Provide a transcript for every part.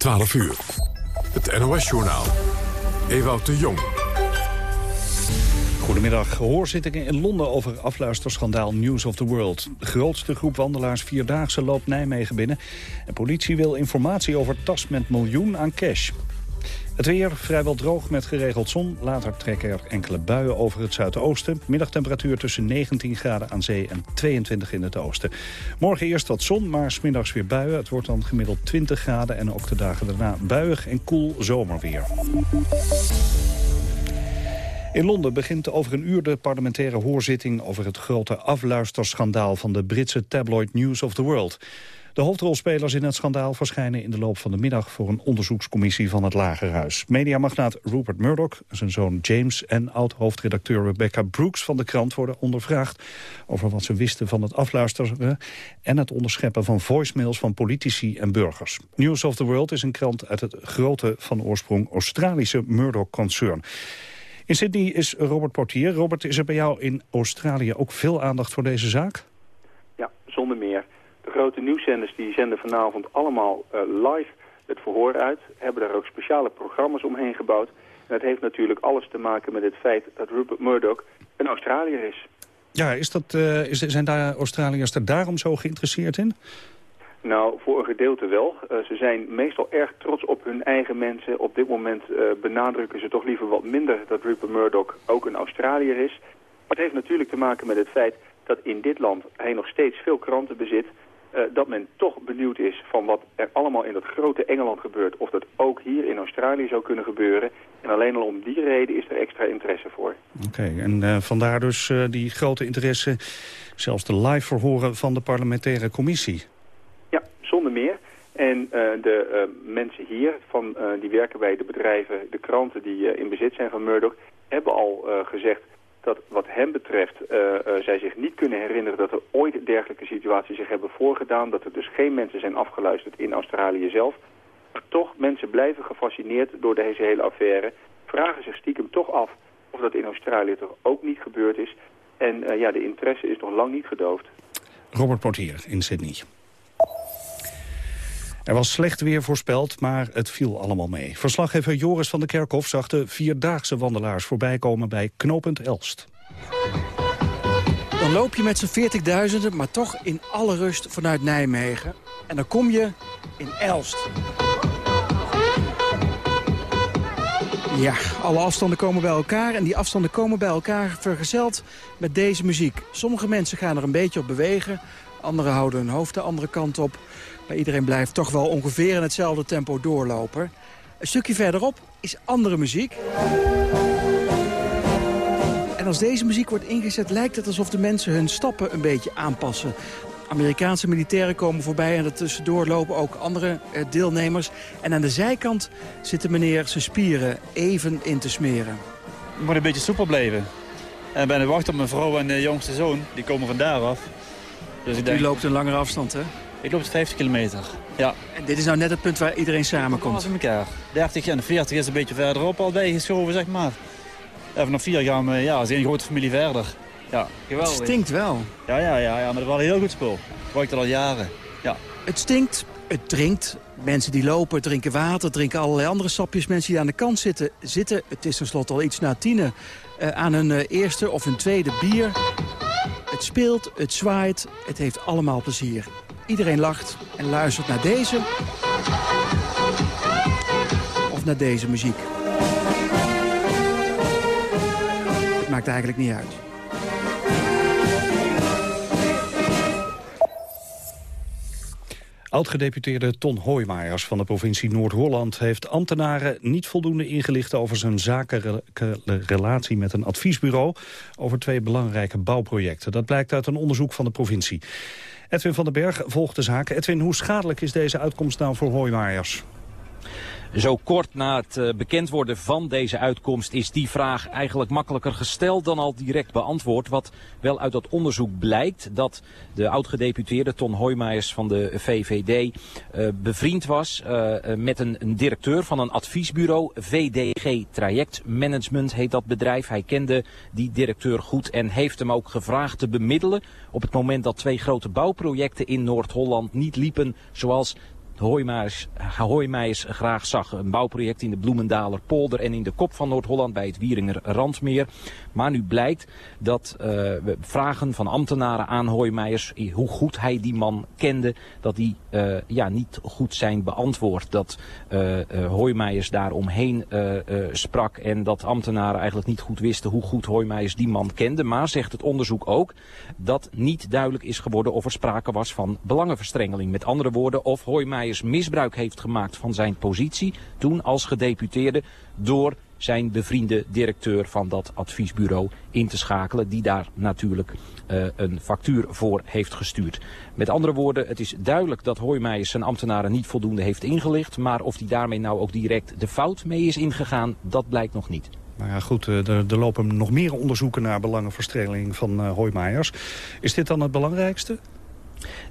12 uur. Het NOS-journaal. Ewout de Jong. Goedemiddag. Hoorzittingen in Londen over afluisterschandaal News of the World. De grootste groep wandelaars Vierdaagse loopt Nijmegen binnen. En politie wil informatie over tas met miljoen aan cash. Het weer vrijwel droog met geregeld zon. Later trekken er enkele buien over het zuidoosten. Middagtemperatuur tussen 19 graden aan zee en 22 in het oosten. Morgen eerst wat zon, maar smiddags weer buien. Het wordt dan gemiddeld 20 graden en ook de dagen daarna buiig en koel zomerweer. In Londen begint over een uur de parlementaire hoorzitting... over het grote afluisterschandaal van de Britse tabloid News of the World. De hoofdrolspelers in het schandaal verschijnen in de loop van de middag... voor een onderzoekscommissie van het Lagerhuis. Mediamagnaat Rupert Murdoch, zijn zoon James... en oud-hoofdredacteur Rebecca Brooks van de krant worden ondervraagd... over wat ze wisten van het afluisteren... en het onderscheppen van voicemails van politici en burgers. News of the World is een krant uit het grote van oorsprong Australische Murdoch-concern. In Sydney is Robert Portier. Robert, is er bij jou in Australië ook veel aandacht voor deze zaak? Ja, zonder meer. De grote nieuwszenders die zenden vanavond allemaal uh, live het verhoor uit. Hebben daar ook speciale programma's omheen gebouwd. En dat heeft natuurlijk alles te maken met het feit dat Rupert Murdoch een Australiër is. Ja, is dat, uh, is, zijn daar Australiërs er daarom zo geïnteresseerd in? Nou, voor een gedeelte wel. Uh, ze zijn meestal erg trots op hun eigen mensen. Op dit moment uh, benadrukken ze toch liever wat minder dat Rupert Murdoch ook een Australiër is. Maar het heeft natuurlijk te maken met het feit dat in dit land hij nog steeds veel kranten bezit. Uh, dat men toch benieuwd is van wat er allemaal in dat grote Engeland gebeurt. Of dat ook hier in Australië zou kunnen gebeuren. En alleen al om die reden is er extra interesse voor. Oké, okay, en vandaar dus die grote interesse, zelfs de live verhoren van de parlementaire commissie. Zonder meer. En de mensen hier, van, die werken bij de bedrijven, de kranten die in bezit zijn van Murdoch, hebben al gezegd dat wat hen betreft zij zich niet kunnen herinneren dat er ooit dergelijke situaties zich hebben voorgedaan. Dat er dus geen mensen zijn afgeluisterd in Australië zelf. Maar toch, mensen blijven gefascineerd door deze hele affaire. Vragen zich stiekem toch af of dat in Australië toch ook niet gebeurd is. En ja, de interesse is nog lang niet gedoofd. Robert Portier in Sydney. Er was slecht weer voorspeld, maar het viel allemaal mee. Verslaggever Joris van der Kerkhof zag de vierdaagse wandelaars voorbij komen bij Knopend Elst. Dan loop je met z'n 40.000, maar toch in alle rust vanuit Nijmegen. En dan kom je in Elst. Ja, alle afstanden komen bij elkaar en die afstanden komen bij elkaar vergezeld met deze muziek. Sommige mensen gaan er een beetje op bewegen, anderen houden hun hoofd de andere kant op. Maar iedereen blijft toch wel ongeveer in hetzelfde tempo doorlopen. Een stukje verderop is andere muziek. En als deze muziek wordt ingezet lijkt het alsof de mensen hun stappen een beetje aanpassen. Amerikaanse militairen komen voorbij en tussendoor lopen ook andere eh, deelnemers. En aan de zijkant zit de meneer zijn spieren even in te smeren. Ik moet een beetje soepel blijven. En ben wacht op mijn vrouw en de jongste zoon. Die komen van daar af. Dus ik denk... U loopt een langere afstand, hè? Ik loop 50 kilometer, ja. En dit is nou net het punt waar iedereen samenkomt? elkaar. 30 en 40 is een beetje verderop al bijgeschoven, zeg maar. Even nog vier gaan we, ja, als een grote familie verder. Ja, geweldig. Het stinkt wel. Ja, ja, ja, ja maar dat is wel een heel goed spul. Ik al jaren, ja. Het stinkt, het drinkt. Mensen die lopen, drinken water, drinken allerlei andere sapjes. Mensen die aan de kant zitten, zitten, het is tenslotte al iets na tienen... Uh, aan hun uh, eerste of hun tweede bier. Het speelt, het zwaait, het heeft allemaal plezier. Iedereen lacht en luistert naar deze of naar deze muziek. Het maakt eigenlijk niet uit. Oud-gedeputeerde Ton Hoijmaijers van de provincie Noord-Holland... heeft ambtenaren niet voldoende ingelicht over zijn zakelijke relatie met een adviesbureau... over twee belangrijke bouwprojecten. Dat blijkt uit een onderzoek van de provincie. Edwin van den Berg volgt de zaken. Edwin, hoe schadelijk is deze uitkomst nou voor Hoijmaijers? Zo kort na het eh, bekend worden van deze uitkomst is die vraag eigenlijk makkelijker gesteld dan al direct beantwoord. Wat wel uit dat onderzoek blijkt dat de oud-gedeputeerde Ton Hoijmeijers van de VVD eh, bevriend was uh, met een, een, directeur van een adviesbureau. VDG Traject Management heet dat bedrijf. Hij kende die directeur goed en heeft hem ook gevraagd te bemiddelen op het moment dat twee grote bouwprojecten in Noord-Holland niet liepen zoals Hoijmeijers graag zag. Een bouwproject in de Bloemendaler polder en in de kop van Noord-Holland bij het Wieringer Randmeer. Maar nu blijkt dat uh, vragen van ambtenaren aan Hoijmeijers, hoe goed hij die man kende, dat die uh, ja, niet goed zijn beantwoord. Dat uh, Hoijmeijers daar omheen sprak en dat ambtenaren eigenlijk niet goed wisten hoe goed Hoijmeijers die man kende. Maar zegt het onderzoek ook dat niet duidelijk is geworden of er sprake was van belangenverstrengeling. Met andere woorden, of Hoijmeijers misbruik heeft gemaakt van zijn positie toen als gedeputeerde door zijn bevriende directeur van dat adviesbureau in te schakelen. Die daar natuurlijk uh, een factuur voor heeft gestuurd. Met andere woorden, het is duidelijk dat Hoijmeijers zijn ambtenaren niet voldoende heeft ingelicht. Maar of die daarmee nou ook direct de fout mee is ingegaan, dat blijkt nog niet. Nou ja, goed, er, er lopen nog meer onderzoeken naar belangenverstrengeling van uh, Hoijmeijers. Is dit dan het belangrijkste?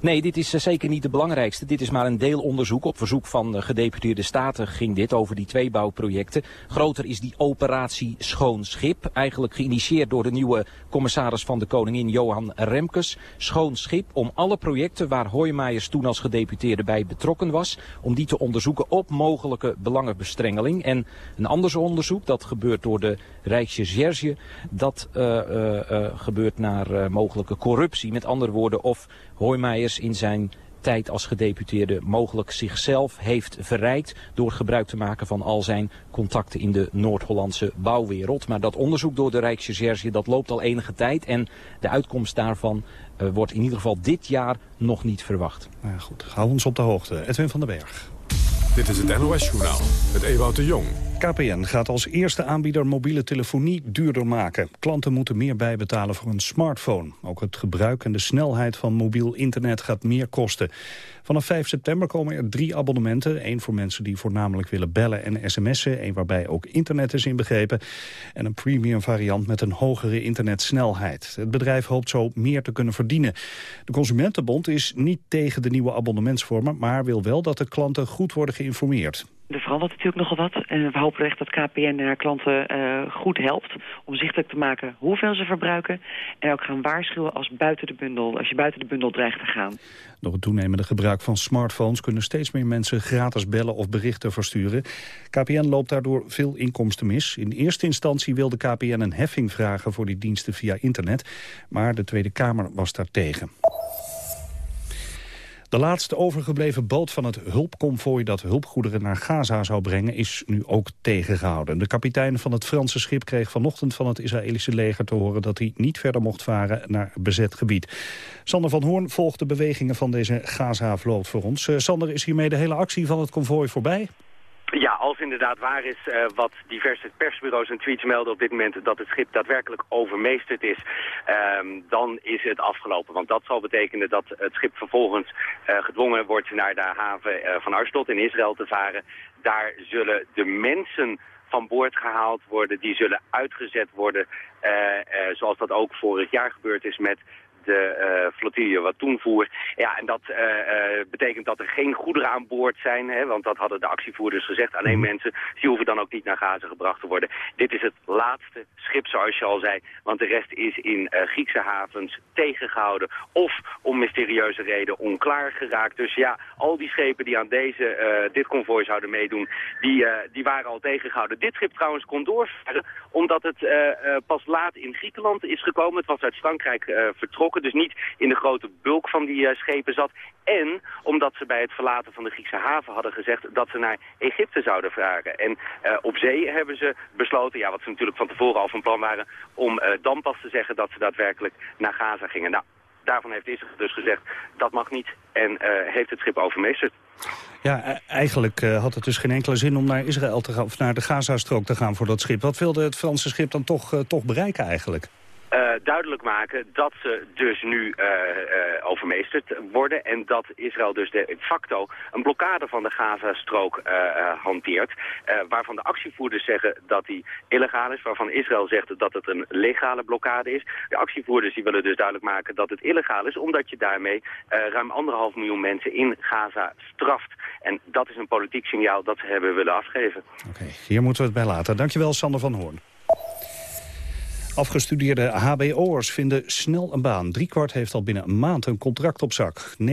Nee, dit is zeker niet de belangrijkste. Dit is maar een deelonderzoek. Op verzoek van de gedeputeerde staten ging dit over die twee bouwprojecten. Groter is die operatie Schoon Schip. Eigenlijk geïnitieerd door de nieuwe commissaris van de Koningin Johan Remkes. Schoon Schip om alle projecten waar Hoijmeijers toen als gedeputeerde bij betrokken was. Om die te onderzoeken op mogelijke belangenbestrengeling. En een ander onderzoek, dat gebeurt door de Rijksrecherche. Dat uh, uh, gebeurt naar mogelijke corruptie. Met andere woorden, of Hoijmeijers in zijn tijd als gedeputeerde mogelijk zichzelf heeft verrijkt door gebruik te maken van al zijn contacten in de Noord-Hollandse bouwwereld. Maar dat onderzoek door de Rijksrecherche dat loopt al enige tijd en de uitkomst daarvan uh, wordt in ieder geval dit jaar nog niet verwacht. Nou goed, hou ons op de hoogte. Edwin van den Berg. Dit is het NOS-journaal met Ewout de Jong. KPN gaat als eerste aanbieder mobiele telefonie duurder maken. Klanten moeten meer bijbetalen voor een smartphone. Ook het gebruik en de snelheid van mobiel internet gaat meer kosten. Vanaf 5 september komen er drie abonnementen. Eén voor mensen die voornamelijk willen bellen en sms'en. één waarbij ook internet is inbegrepen. En een premium variant met een hogere internetsnelheid. Het bedrijf hoopt zo meer te kunnen verdienen. De Consumentenbond is niet tegen de nieuwe abonnementsvormen... maar wil wel dat de klanten goed worden geïnformeerd. Er verandert natuurlijk nogal wat. En we hopen echt dat KPN haar klanten uh, goed helpt om zichtelijk te maken hoeveel ze verbruiken. En ook gaan waarschuwen als, buiten de bundel, als je buiten de bundel dreigt te gaan. Door het toenemende gebruik van smartphones kunnen steeds meer mensen gratis bellen of berichten versturen. KPN loopt daardoor veel inkomsten mis. In eerste instantie wilde KPN een heffing vragen voor die diensten via internet. Maar de Tweede Kamer was daar tegen. De laatste overgebleven boot van het hulpconvooi dat hulpgoederen naar Gaza zou brengen is nu ook tegengehouden. De kapitein van het Franse schip kreeg vanochtend van het Israëlische leger te horen dat hij niet verder mocht varen naar bezet gebied. Sander van Hoorn volgt de bewegingen van deze Gaza-vloot voor ons. Uh, Sander, is hiermee de hele actie van het konvooi voorbij? Inderdaad waar is uh, wat diverse persbureaus en tweets melden op dit moment dat het schip daadwerkelijk overmeesterd is, um, dan is het afgelopen. Want dat zal betekenen dat het schip vervolgens uh, gedwongen wordt naar de haven uh, van Arstot in Israël te varen. Daar zullen de mensen van boord gehaald worden, die zullen uitgezet worden, zoals dat ook vorig jaar gebeurd is met de uh, flottille wat toen voer. Ja, en dat uh, uh, betekent dat er geen goederen aan boord zijn, hè, want dat hadden de actievoerders gezegd. Alleen mhm. mensen, die hoeven dan ook niet naar Gaza gebracht te worden. Dit is het laatste schip, zoals je al zei, want de rest is in Griekse havens tegengehouden of om mysterieuze reden onklaar geraakt. Dus ja, al die schepen die aan deze, dit konvooi zouden meedoen, die, die waren al tegengehouden. Dit schip trouwens kon doorvaren, omdat het pas laat in Griekenland is gekomen. Het was uit Frankrijk vertrokken dus niet in de grote bulk van die uh, schepen zat. En omdat ze bij het verlaten van de Griekse haven hadden gezegd dat ze naar Egypte zouden vragen. En uh, op zee hebben ze besloten, ja, wat ze natuurlijk van tevoren al van plan waren, om uh, dan pas te zeggen dat ze daadwerkelijk naar Gaza gingen. Nou, daarvan heeft Israël dus gezegd, dat mag niet en heeft het schip overmeesterd. Ja, e- eigenlijk had het dus geen enkele zin om naar Israël te gaan of naar de Gazastrook te gaan voor dat schip. Wat wilde het Franse schip dan toch, toch bereiken eigenlijk? Uh, duidelijk maken dat ze dus nu uh, uh, overmeesterd worden... en dat Israël dus de facto een blokkade van de Gazastrook hanteert... waarvan de actievoerders zeggen dat die illegaal is... waarvan Israël zegt dat het een legale blokkade is. De actievoerders die willen dus duidelijk maken dat het illegaal is... omdat je daarmee ruim anderhalf miljoen mensen in Gaza straft. En dat is een politiek signaal dat ze hebben willen afgeven. Oké, hier moeten we het bij laten. Dankjewel, Sander van Hoorn. Afgestudeerde hbo'ers vinden snel een baan. Driekwart heeft al binnen een maand een contract op zak. 90%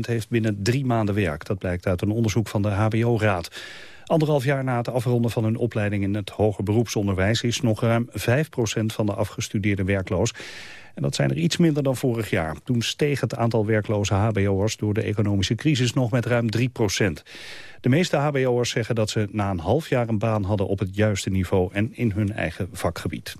heeft binnen drie maanden werk. Dat blijkt uit een onderzoek van de hbo-raad. Anderhalf jaar na het afronden van hun opleiding in het hoger beroepsonderwijs... is nog ruim 5% van de afgestudeerden werkloos. En dat zijn er iets minder dan vorig jaar. Toen steeg het aantal werkloze hbo'ers door de economische crisis nog met ruim 3% De meeste hbo'ers zeggen dat ze na een half jaar een baan hadden op het juiste niveau en in hun eigen vakgebied.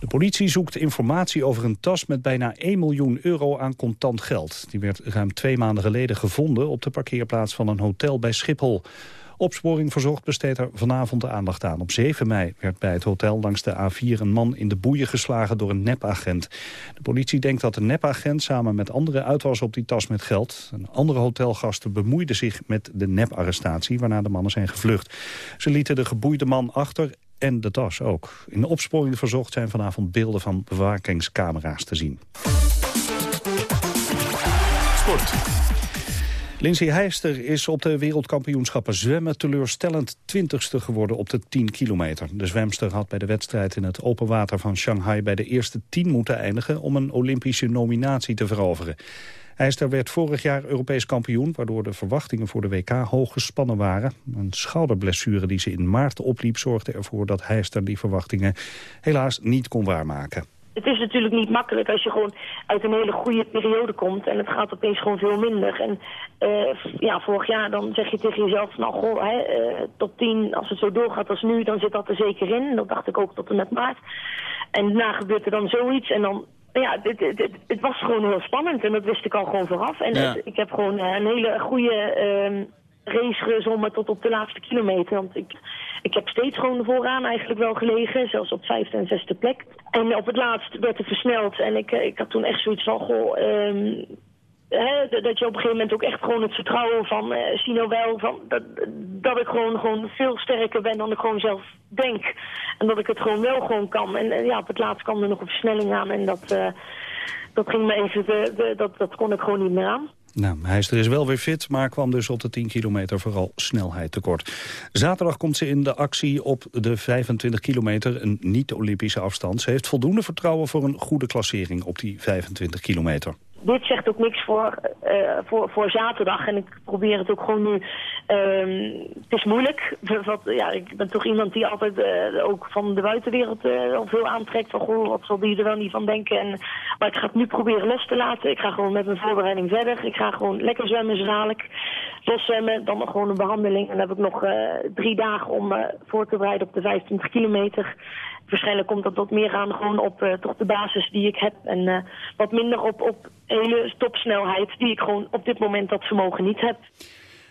De politie zoekt informatie over een tas met bijna 1 miljoen euro aan contant geld. Die werd ruim twee maanden geleden gevonden op de parkeerplaats van een hotel bij Schiphol. Opsporing Verzocht besteedt er vanavond de aandacht aan. Op 7 mei werd bij het hotel langs de A4 een man in de boeien geslagen door een nepagent. De politie denkt dat de nepagent samen met anderen uit was op die tas met geld. Een andere hotelgasten bemoeiden zich met de neparrestatie waarna de mannen zijn gevlucht. Ze lieten de geboeide man achter en de tas ook. In de opsporing verzocht zijn vanavond beelden van bewakingscamera's te zien. Sport. Lindsay Heister is op de wereldkampioenschappen zwemmen teleurstellend twintigste geworden op de 10 kilometer. De zwemster had bij de wedstrijd in het open water van Shanghai bij de eerste 10 moeten eindigen om een Olympische nominatie te veroveren. Heister werd vorig jaar Europees kampioen... waardoor de verwachtingen voor de WK hoog gespannen waren. Een schouderblessure die ze in maart opliep... zorgde ervoor dat Heister die verwachtingen helaas niet kon waarmaken. Het is natuurlijk niet makkelijk als je gewoon uit een hele goede periode komt... en het gaat opeens gewoon veel minder. En uh, ja, vorig jaar dan zeg je tegen jezelf... nou, goh, hè, uh, top 10, als het zo doorgaat als nu... dan zit dat er zeker in. Dat dacht ik ook tot en met maart. En daarna gebeurt er dan zoiets en dan ja, het, het, het, was gewoon heel spannend en dat wist ik al gewoon vooraf. En ik heb gewoon eh, een hele goede uh, race gezongen tot op de laatste kilometer. Want ik, ik heb steeds gewoon vooraan eigenlijk wel gelegen, zelfs op vijfde en zesde plek. En op het laatst werd het versneld en ik, eh, ik had toen echt zoiets van, goh, um, dat je op een gegeven moment ook echt gewoon het vertrouwen van uh, Sino wel, van, dat, dat ik gewoon, gewoon veel sterker ben dan ik gewoon zelf denk. En dat ik het gewoon wel gewoon kan. En, ja, op het laatst kwam er nog een versnelling aan en dat, uh, dat ging me even, de, de, dat, dat kon ik gewoon niet meer aan. Nou, hij is er is wel weer fit, maar kwam dus op de 10 kilometer vooral snelheid tekort. Zaterdag komt ze in de actie op de 25 kilometer, een niet-Olympische afstand. Ze heeft voldoende vertrouwen voor een goede klassering op die 25 kilometer dit zegt ook niks voor, uh, voor, voor zaterdag. En ik probeer het ook gewoon nu... Uh, het is moeilijk. Wat, ja, ik ben toch iemand die altijd uh, ook van de buitenwereld uh, veel aantrekt. Van, goh, wat zal die er wel niet van denken. En, maar ik ga het nu proberen los te laten. Ik ga gewoon met mijn voorbereiding verder. Ik ga gewoon lekker zwemmen, zo dadelijk. Los zwemmen, dan nog gewoon een behandeling. En dan heb ik nog drie dagen om voor te bereiden op de 25 kilometer waarschijnlijk komt dat wat meer aan gewoon op uh, toch de basis die ik heb. En uh, wat minder op, op hele topsnelheid die ik gewoon op dit moment dat vermogen niet heb.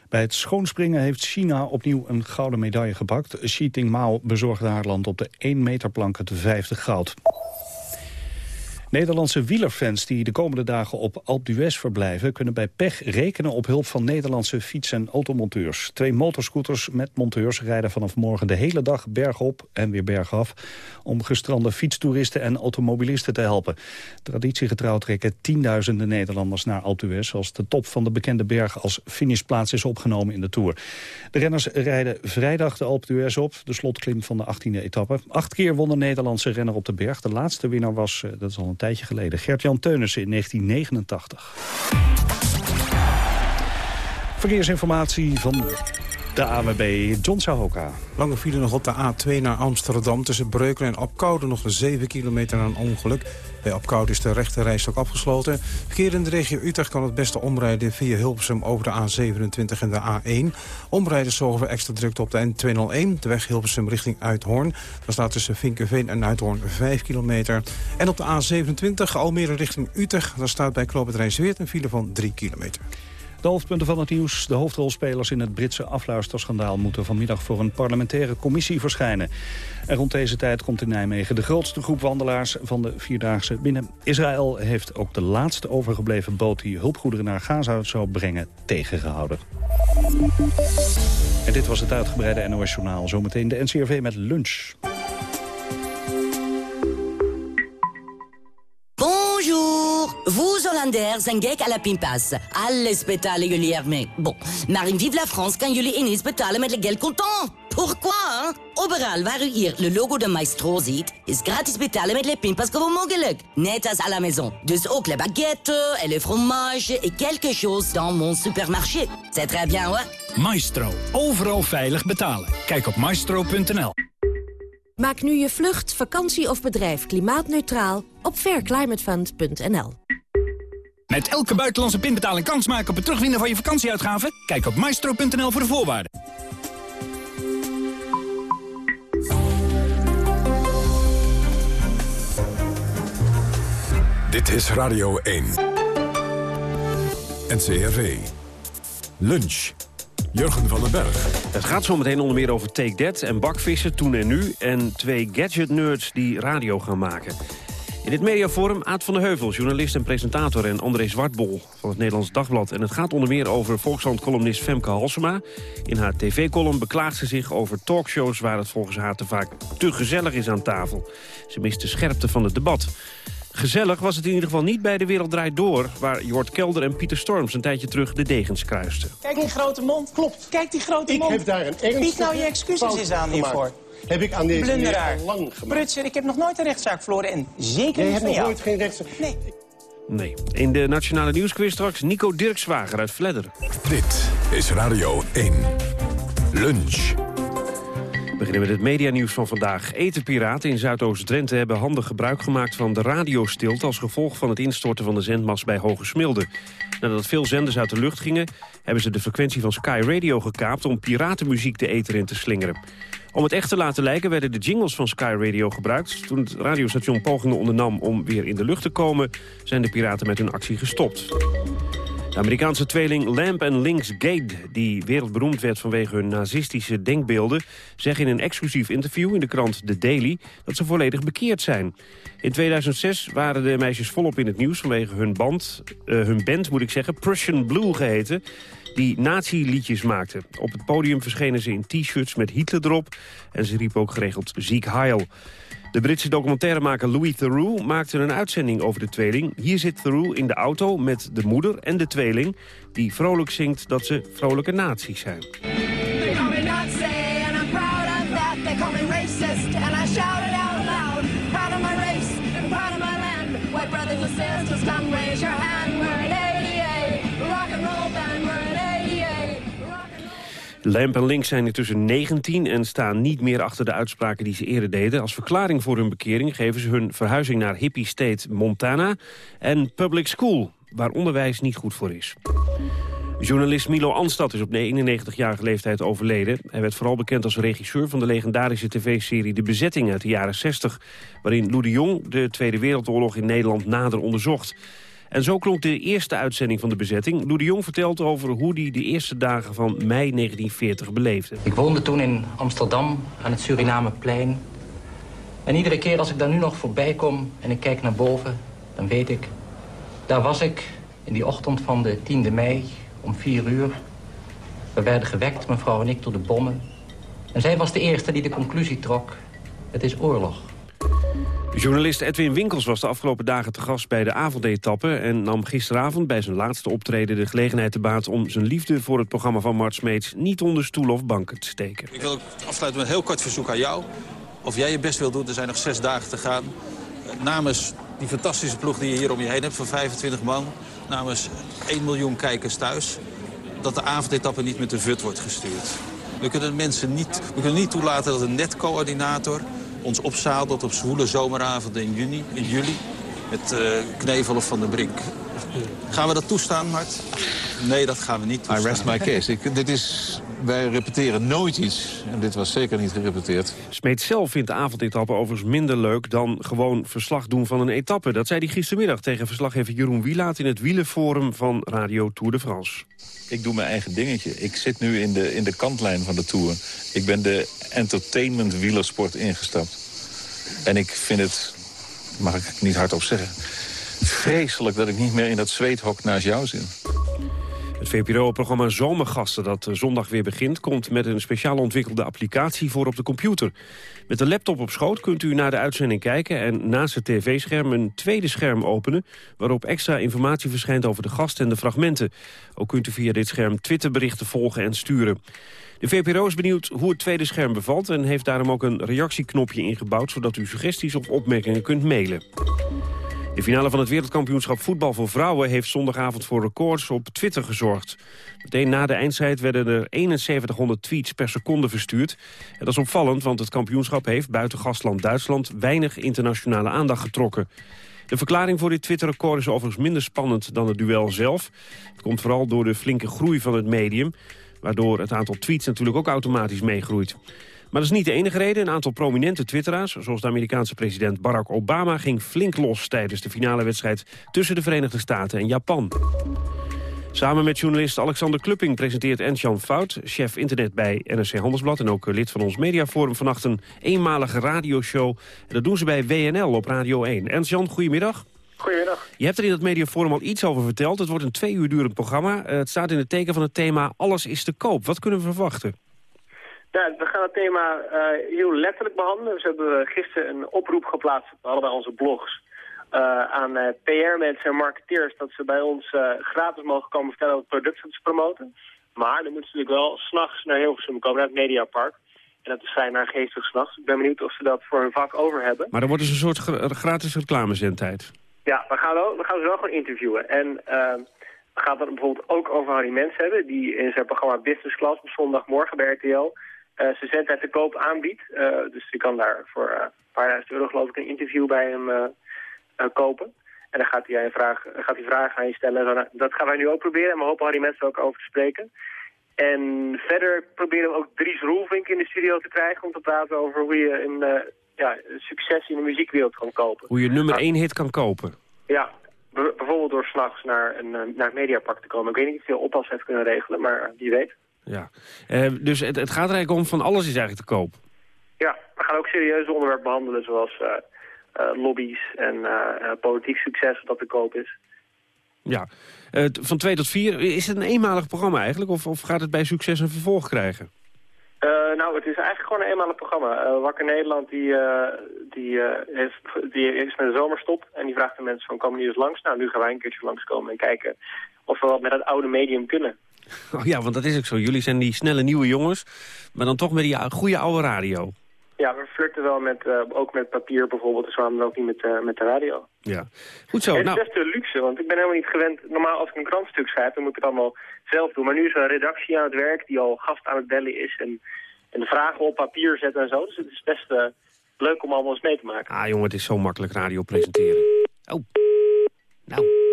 Bij het schoonspringen heeft China opnieuw een gouden medaille gepakt. Xi Mao bezorgde haar land op de 1 meter plank het vijfde goud. Nederlandse wielerfans die de komende dagen op Alpe d'Huez verblijven... kunnen bij pech rekenen op hulp van Nederlandse fiets- en automonteurs. Twee motorscooters met monteurs rijden vanaf morgen de hele dag bergop en weer bergaf... om gestrande fietstoeristen en automobilisten te helpen. Traditiegetrouw trekken tienduizenden Nederlanders naar Alpe d'Huez... als de top van de bekende berg als finishplaats is opgenomen in de Tour. De renners rijden vrijdag de Alpe d'Huez op, de slotklim van de 18e etappe. Acht keer won de Nederlandse renner op de berg. De laatste winnaar was, eh, dat is al een tijdje geleden. Gert-Jan Teunissen in 1989. Verkeersinformatie van de AWB John Sahoka. Lange file nog op de A2 naar Amsterdam. Tussen Breukelen en Apkoude nog 7 kilometer na een ongeluk. Bij Apkoude is de rechte rijstok afgesloten. Verkeer in de regio Utrecht kan het beste omrijden via Hilversum over de A27 en de A1. Omrijden zorgen voor extra drukte op de N201. De weg Hilversum richting Uithoorn. Daar staat tussen Vinkenveen en Uithoorn 5 kilometer. En op de A27 Almere richting Utrecht. Daar staat bij Knoop het een file van 3 kilometer. De hoofdpunten van het nieuws. De hoofdrolspelers in het Britse afluisterschandaal... moeten vanmiddag voor een parlementaire commissie verschijnen. En rond deze tijd komt in Nijmegen de grootste groep wandelaars van de Vierdaagse binnen. Israël heeft ook de laatste overgebleven boot die hulpgoederen naar Gaza zou brengen tegengehouden. En dit was het uitgebreide NOS Journaal. Zometeen de NCRV met lunch. Vous, Hollanders, zijn gek à la pinpas. Alles betalen jullie ermee. Bon, maar in Vive la France kan jullie ineens betalen met le geld contant. Pourquoi? Overal waar u hier le logo de Maestro ziet, is gratis betalen met Le Pin parce que vous mogelijk. Net als à la maison. Dus ook les baguettes et le fromage et quelque chose dans mon supermarché. C'est très bien, hoor. Maestro. Overal veilig betalen. Kijk op maestro.nl. Maak nu je vlucht, vakantie of bedrijf klimaatneutraal op fairclimatefund.nl. Met elke buitenlandse pinbetaling kans maken op het terugwinnen van je vakantieuitgaven? Kijk op maestro.nl voor de voorwaarden. Dit is Radio 1. NCRV. Lunch. Jurgen van den Berg. Het gaat zometeen onder meer over Take That en bakvissen toen en nu... en twee gadget-nerds die radio gaan maken. In dit mediaforum Aad van de Heuvel, journalist en presentator... en André Zwartbol van het Nederlands Dagblad. En het gaat onder meer over Volkskrant-columnist Femke Halsema. In haar tv-column beklaagt ze zich over talkshows... waar het volgens haar te vaak te gezellig is aan tafel. Ze mist de scherpte van het debat. Gezellig was het in ieder geval niet bij De Wereld Draait Door... waar Jort Kelder en Pieter Storms een tijdje terug de degens kruisten. Kijk die grote mond. Klopt. Kijk die grote mond. Ik heb daar een ernstige Bied nou je excuses eens aan hiervoor. Heb ik aan deze Blunderaar. al lang gemaakt. Prutser, ik heb nog nooit een rechtszaak verloren en zeker niet van nog jou. nooit geen rechtszaak... Nee. Nee. In de Nationale Nieuwsquiz straks Nico Dirkswager uit Vledder. Dit is Radio 1. Lunch. Beginnen met het medianieuws van vandaag. Etenpiraten in Zuidoost-Drenthe hebben handig gebruik gemaakt van de radiostilte... als gevolg van het instorten van de zendmast bij Hoge Smilde. Nadat veel zenders uit de lucht gingen... hebben ze de frequentie van Sky Radio gekaapt om piratenmuziek de eter in te slingeren. Om het echt te laten lijken werden de jingles van Sky Radio gebruikt. Toen het radiostation pogingen ondernam om weer in de lucht te komen... zijn de piraten met hun actie gestopt. Amerikaanse tweeling Lamp en Links Gate, die wereldberoemd werd vanwege hun nazistische denkbeelden, zeggen in een exclusief interview in de krant The Daily dat ze volledig bekeerd zijn. In 2006 waren de meisjes volop in het nieuws vanwege hun band, eh, hun band moet ik zeggen, Prussian Blue geheten, die nazi-liedjes maakten. Op het podium verschenen ze in t-shirts met Hitler erop en ze riepen ook geregeld Ziek Heil. De Britse documentairemaker Louis Theroux maakte een uitzending over de tweeling. Hier zit Theroux in de auto met de moeder en de tweeling... die vrolijk zingt dat ze vrolijke nazi's zijn. Lamp en Link zijn intussen 19 en staan niet meer achter de uitspraken die ze eerder deden. Als verklaring voor hun bekering geven ze hun verhuizing naar hippie state Montana en public school, waar onderwijs niet goed voor is. Journalist Milo Anstad is op 91-jarige leeftijd overleden. Hij werd vooral bekend als regisseur van de legendarische tv-serie De Bezetting uit de jaren 60... waarin Lou de Jong de Tweede Wereldoorlog in Nederland nader onderzocht. En zo klonk de eerste uitzending van De Bezetting. Lou de Jong vertelt over hoe hij de eerste dagen van mei 1940 beleefde. Ik woonde toen in Amsterdam aan het Surinameplein. En iedere keer als ik daar nu nog voorbij kom en ik kijk naar boven, dan weet ik... daar was ik in die ochtend van de 10e mei om 4 uur. We werden gewekt, mevrouw en ik, door de bommen. En zij was de eerste die de conclusie trok. Het is oorlog. Journalist Edwin Winkels was de afgelopen dagen te gast bij de avondetappe... en nam gisteravond bij zijn laatste optreden de gelegenheid te baat... om zijn liefde voor het programma van Mart Smeets niet onder stoel of banken te steken. Ik wil afsluiten met een heel kort verzoek aan jou. Of jij je best wil doen, er zijn nog zes dagen te gaan. Namens die fantastische ploeg die je hier om je heen hebt van 25 man... namens 1 miljoen kijkers thuis... dat de avondetappe niet met de VUT wordt gestuurd. We kunnen, mensen niet, we kunnen niet toelaten dat een netcoördinator ons opzadelt op zwoele zomeravonden in, juni, in juli... met uh, Knevel of Van der Brink. Gaan we dat toestaan, Mart? Nee, dat gaan we niet toestaan. I rest my case. Ik, dit is, wij repeteren nooit iets. En dit was zeker niet gerepeteerd. Smeet zelf vindt de avondetappe overigens minder leuk... dan gewoon verslag doen van een etappe. Dat zei hij gistermiddag tegen verslaggever Jeroen Wielaat... in het wielenforum van Radio Tour de France. Ik doe mijn eigen dingetje. Ik zit nu in de, in de kantlijn van de Tour. Ik ben de entertainment wielersport ingestapt. En ik vind het, mag ik niet hardop zeggen... vreselijk dat ik niet meer in dat zweethok naast jou zit. Het VPRO-programma Zomergasten, dat eh, zondag weer begint... komt met een speciaal ontwikkelde applicatie voor op de computer. Met de laptop op schoot kunt u naar de uitzending kijken... en naast het tv-scherm een tweede scherm openen... waarop extra informatie verschijnt over de gast en de fragmenten. Ook kunt u via dit scherm Twitterberichten volgen en sturen. De VPRO is benieuwd hoe het tweede scherm bevalt... en heeft daarom ook een reactieknopje ingebouwd... zodat u suggesties of opmerkingen kunt mailen. De finale van het wereldkampioenschap voetbal voor vrouwen... heeft zondagavond voor records op Twitter gezorgd. Meteen na de eindstrijd werden er 7100 tweets per seconde verstuurd. En dat is opvallend, want het kampioenschap heeft buiten gastland Duitsland... weinig internationale aandacht getrokken. De verklaring voor dit Twitter-record is overigens minder spannend dan het duel zelf. Het komt vooral door de flinke groei van het medium... waardoor het aantal tweets natuurlijk ook automatisch meegroeit. Maar dat is niet de enige reden. Een aantal prominente twitteraars, zoals de Amerikaanse president Barack Obama... ging flink los tijdens de finale wedstrijd tussen de Verenigde Staten en Japan. Samen met journalist Alexander Klupping presenteert Ernst-Jan Fout... chef internet bij NRC Handelsblad en ook lid van ons mediaforum... vannacht een eenmalige radioshow. En dat doen ze bij WNL op Radio 1. Ernst-Jan, goedemiddag. Goedemiddag. Je hebt er in het mediaforum al iets over verteld. Het wordt een twee uur durend programma. Eh, het staat in het teken van het thema Alles is te koop. Wat kunnen we verwachten? Ja, we gaan het thema eh, heel letterlijk behandelen. Dus we hebben gisteren een oproep geplaatst op allebei onze blogs... eh, aan eh, PR-mensen en marketeers dat ze bij ons gratis mogen komen vertellen over het product dat ze promoten. Maar dan moeten ze natuurlijk wel s'nachts naar Hilversum komen, naar het Mediapark. En dat is vrij naargeestig s'nachts. Ik ben benieuwd of ze dat voor hun vak over hebben. Maar dan wordt dus een soort gra- gratis reclamezendtijd. Ja, we gaan, wel, we gaan ze wel gewoon interviewen. En we gaan het dan bijvoorbeeld ook over Harry Mens hebben... die in zijn programma Business Class op zondagmorgen bij RTL... eh zijn zendtijd te koop aanbiedt. Eh, dus je kan daar voor eh, een paar duizend euro geloof ik een interview bij hem kopen. En dan gaat hij, een vraag, gaat hij vragen aan je stellen. Nou, dat gaan wij nu ook proberen en we hopen Harry Mens er ook over te spreken. En verder proberen we ook Dries Roelvink in de studio te krijgen... om te praten over hoe je een ja, succes in de muziekwereld kan kopen. Hoe je nummer één hit kan kopen. Ja, bijvoorbeeld door s'nachts naar, een, naar het Mediapark te komen. Ik weet niet of hij oppas heeft kunnen regelen, maar wie weet. Ja. Eh, dus het, het gaat er eigenlijk om van alles is eigenlijk te koop. Ja, we gaan ook serieuze onderwerpen behandelen, zoals eh, eh, lobby's en politiek succes dat te koop is. Ja. Van twee tot vier. Is het een eenmalig programma eigenlijk? Of, of gaat het bij succes een vervolg krijgen? Nou, het is eigenlijk gewoon een eenmalig programma. Eh, Wakker Nederland die, die, heeft, die is met de zomerstop en die vraagt de mensen van komen jullie eens langs? Nou, nu gaan wij een keertje langskomen en kijken of we wat met het oude medium kunnen. Oh ja, want dat is ook zo. Jullie zijn die snelle nieuwe jongens, maar dan toch met die goede oude radio. Ja, we flirten wel met, eh, ook met papier bijvoorbeeld, dus waarom ook niet met, eh, met de radio. Ja. Goed zo. het is Nou, best een luxe, want ik ben helemaal niet gewend. Normaal als ik een krantstuk schrijf, dan moet ik het allemaal zelf doen. Maar nu is er een redactie aan het werk die al gast aan het bellen is en, en de vragen op papier zetten en zo. Dus het is best eh, leuk om allemaal eens mee te maken. ah jongen, het is zo makkelijk radio presenteren. Oh. Nou.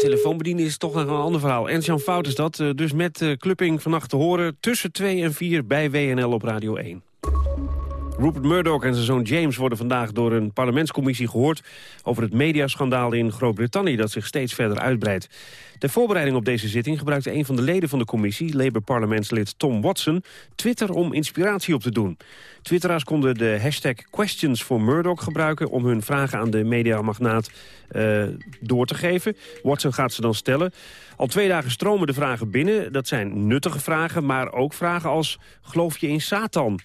Telefoon bedienen is toch nog een ander verhaal. Ernst-Jan Fout is dat. eh, dus met eh Clupping vannacht te horen tussen 2 en 4 bij WNL op Radio 1. Rupert Murdoch en zijn zoon James worden vandaag door een parlementscommissie gehoord over het mediaschandaal in Groot-Brittannië dat zich steeds verder uitbreidt. Ter voorbereiding op deze zitting gebruikte een van de leden van de commissie, Labour-parlementslid Tom Watson, Twitter om inspiratie op te doen. Twitteraars konden de hashtag Questions for Murdoch gebruiken om hun vragen aan de mediamagnaat eh, door te geven. Watson gaat ze dan stellen. Al twee dagen stromen de vragen binnen. Dat zijn nuttige vragen, maar ook vragen als geloof je in Satan?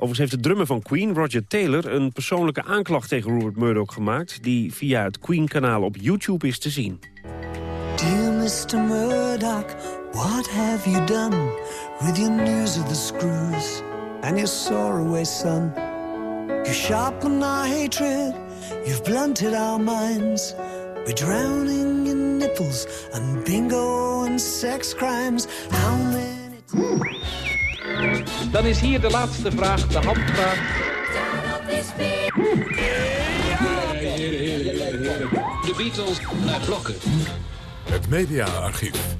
Overigens heeft de drummer van Queen, Roger Taylor... een persoonlijke aanklacht tegen Rupert Murdoch gemaakt... die via het Queen-kanaal op YouTube is te zien. Dear Mr. Murdoch, what have you done with your news of the screws and your soreaway son? You sharpened our hatred, you've blunted our minds. We're drowning in nipples and bingo and sex crimes. How many... Dan is hier de laatste vraag, de handvraag. De Beatles naar blokken. Het mediaarchief.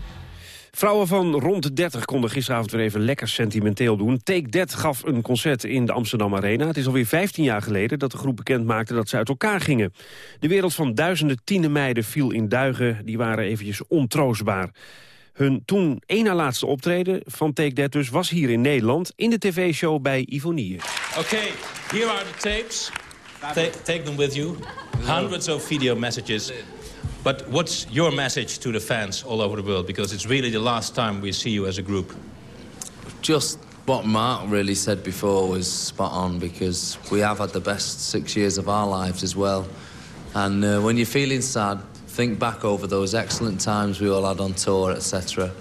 Vrouwen van rond de 30 konden gisteravond weer even lekker sentimenteel doen. Take That gaf een concert in de Amsterdam Arena. Het is alweer 15 jaar geleden dat de groep bekend maakte dat ze uit elkaar gingen. De wereld van duizenden tienermeiden viel in duigen. Die waren eventjes ontroostbaar. Hun toen één na laatste optreden van Take That dus was hier in Nederland... in de tv-show bij Ivonie. Okay, here are the tapes. Ta- take them with you. Hundreds of video messages. But what's your message to the fans all over the world? Because it's really the last time we see you as a group. Just what Mark really said before was spot on because we have had the best six years of our lives as well. And uh, when you're feeling sad, think back over those excellent times we all had on tour, etc.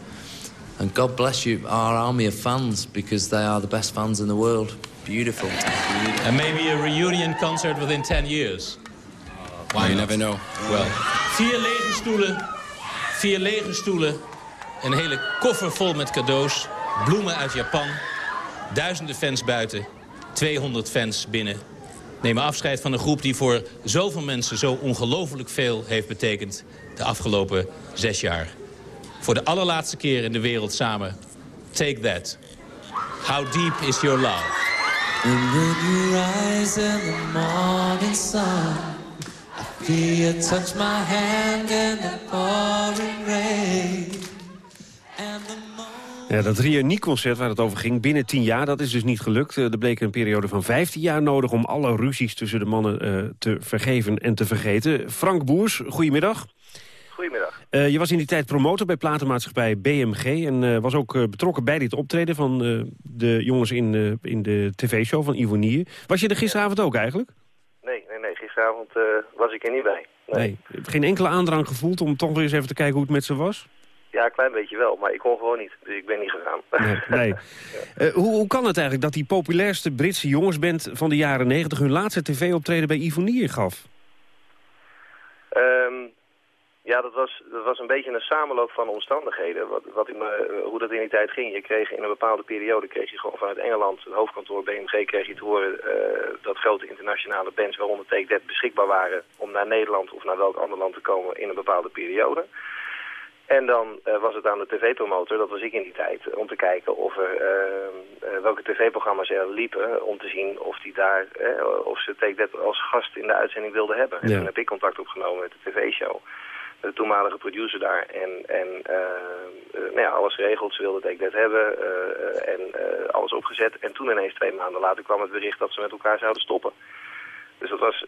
And God bless you, our army of fans, because they are the best fans in the world. Beautiful. And maybe a reunion concert within 10 years. Why you never know. Well, vier lege stoelen, vier lege stoelen, een hele koffer vol met cadeaus, bloemen uit Japan, duizenden fans buiten, 200 fans binnen. Nemen afscheid van een groep die voor zoveel mensen zo ongelooflijk veel heeft betekend de afgelopen zes jaar. Voor de allerlaatste keer in de wereld samen. Take that. How deep is your love? And when you rise in the morning sun, I feel you touch my hand in the pouring rain. Ja, dat reunieconcert waar het over ging, binnen tien jaar, dat is dus niet gelukt. Eh, Er bleek een periode van 15 jaar nodig om alle ruzies tussen de mannen eh, te vergeven en te vergeten. Frank Boers, goedemiddag. Goedemiddag. Eh, je was in die tijd promotor bij platenmaatschappij BMG... en was ook betrokken bij dit optreden van de jongens in, in de tv-show van Ivonie. Was je er gisteravond ook eigenlijk? Nee, nee, nee. Gisteravond was ik er niet bij. Nee. Geen enkele aandrang gevoeld om toch weer eens even te kijken hoe het met ze was? Ja, een klein beetje wel, maar ik kon gewoon niet. Dus ik ben niet gegaan. Nee. nee. Eh, hoe, hoe kan het eigenlijk dat die populairste Britse jongensband van de jaren 90 hun laatste tv-optreden bij Ivonie gaf? Ehm, ja, dat was, dat was een beetje een samenloop van omstandigheden. Wat, wat in me, hoe dat in die tijd ging. Je kreeg in een bepaalde periode kreeg je gewoon vanuit Engeland, het hoofdkantoor BMG, kreeg je te horen eh, dat grote internationale bands, waaronder Take That, beschikbaar waren om naar Nederland of naar welk ander land te komen in een bepaalde periode. En dan eh, was het aan de tv-promotor, dat was ik in die tijd, om te kijken of er, eh, eh, welke tv-programma's er liepen. Om te zien of, die daar, eh, of ze Take That als gast in de uitzending wilden hebben. En Ja. toen heb ik contact opgenomen met de tv-show. De toenmalige producer daar. En, en eh, eh, nou ja, alles geregeld, ze wilden Take That hebben. eh, eh, en eh, alles opgezet. En toen ineens twee maanden later kwam het bericht dat ze met elkaar zouden stoppen. Dus dat was,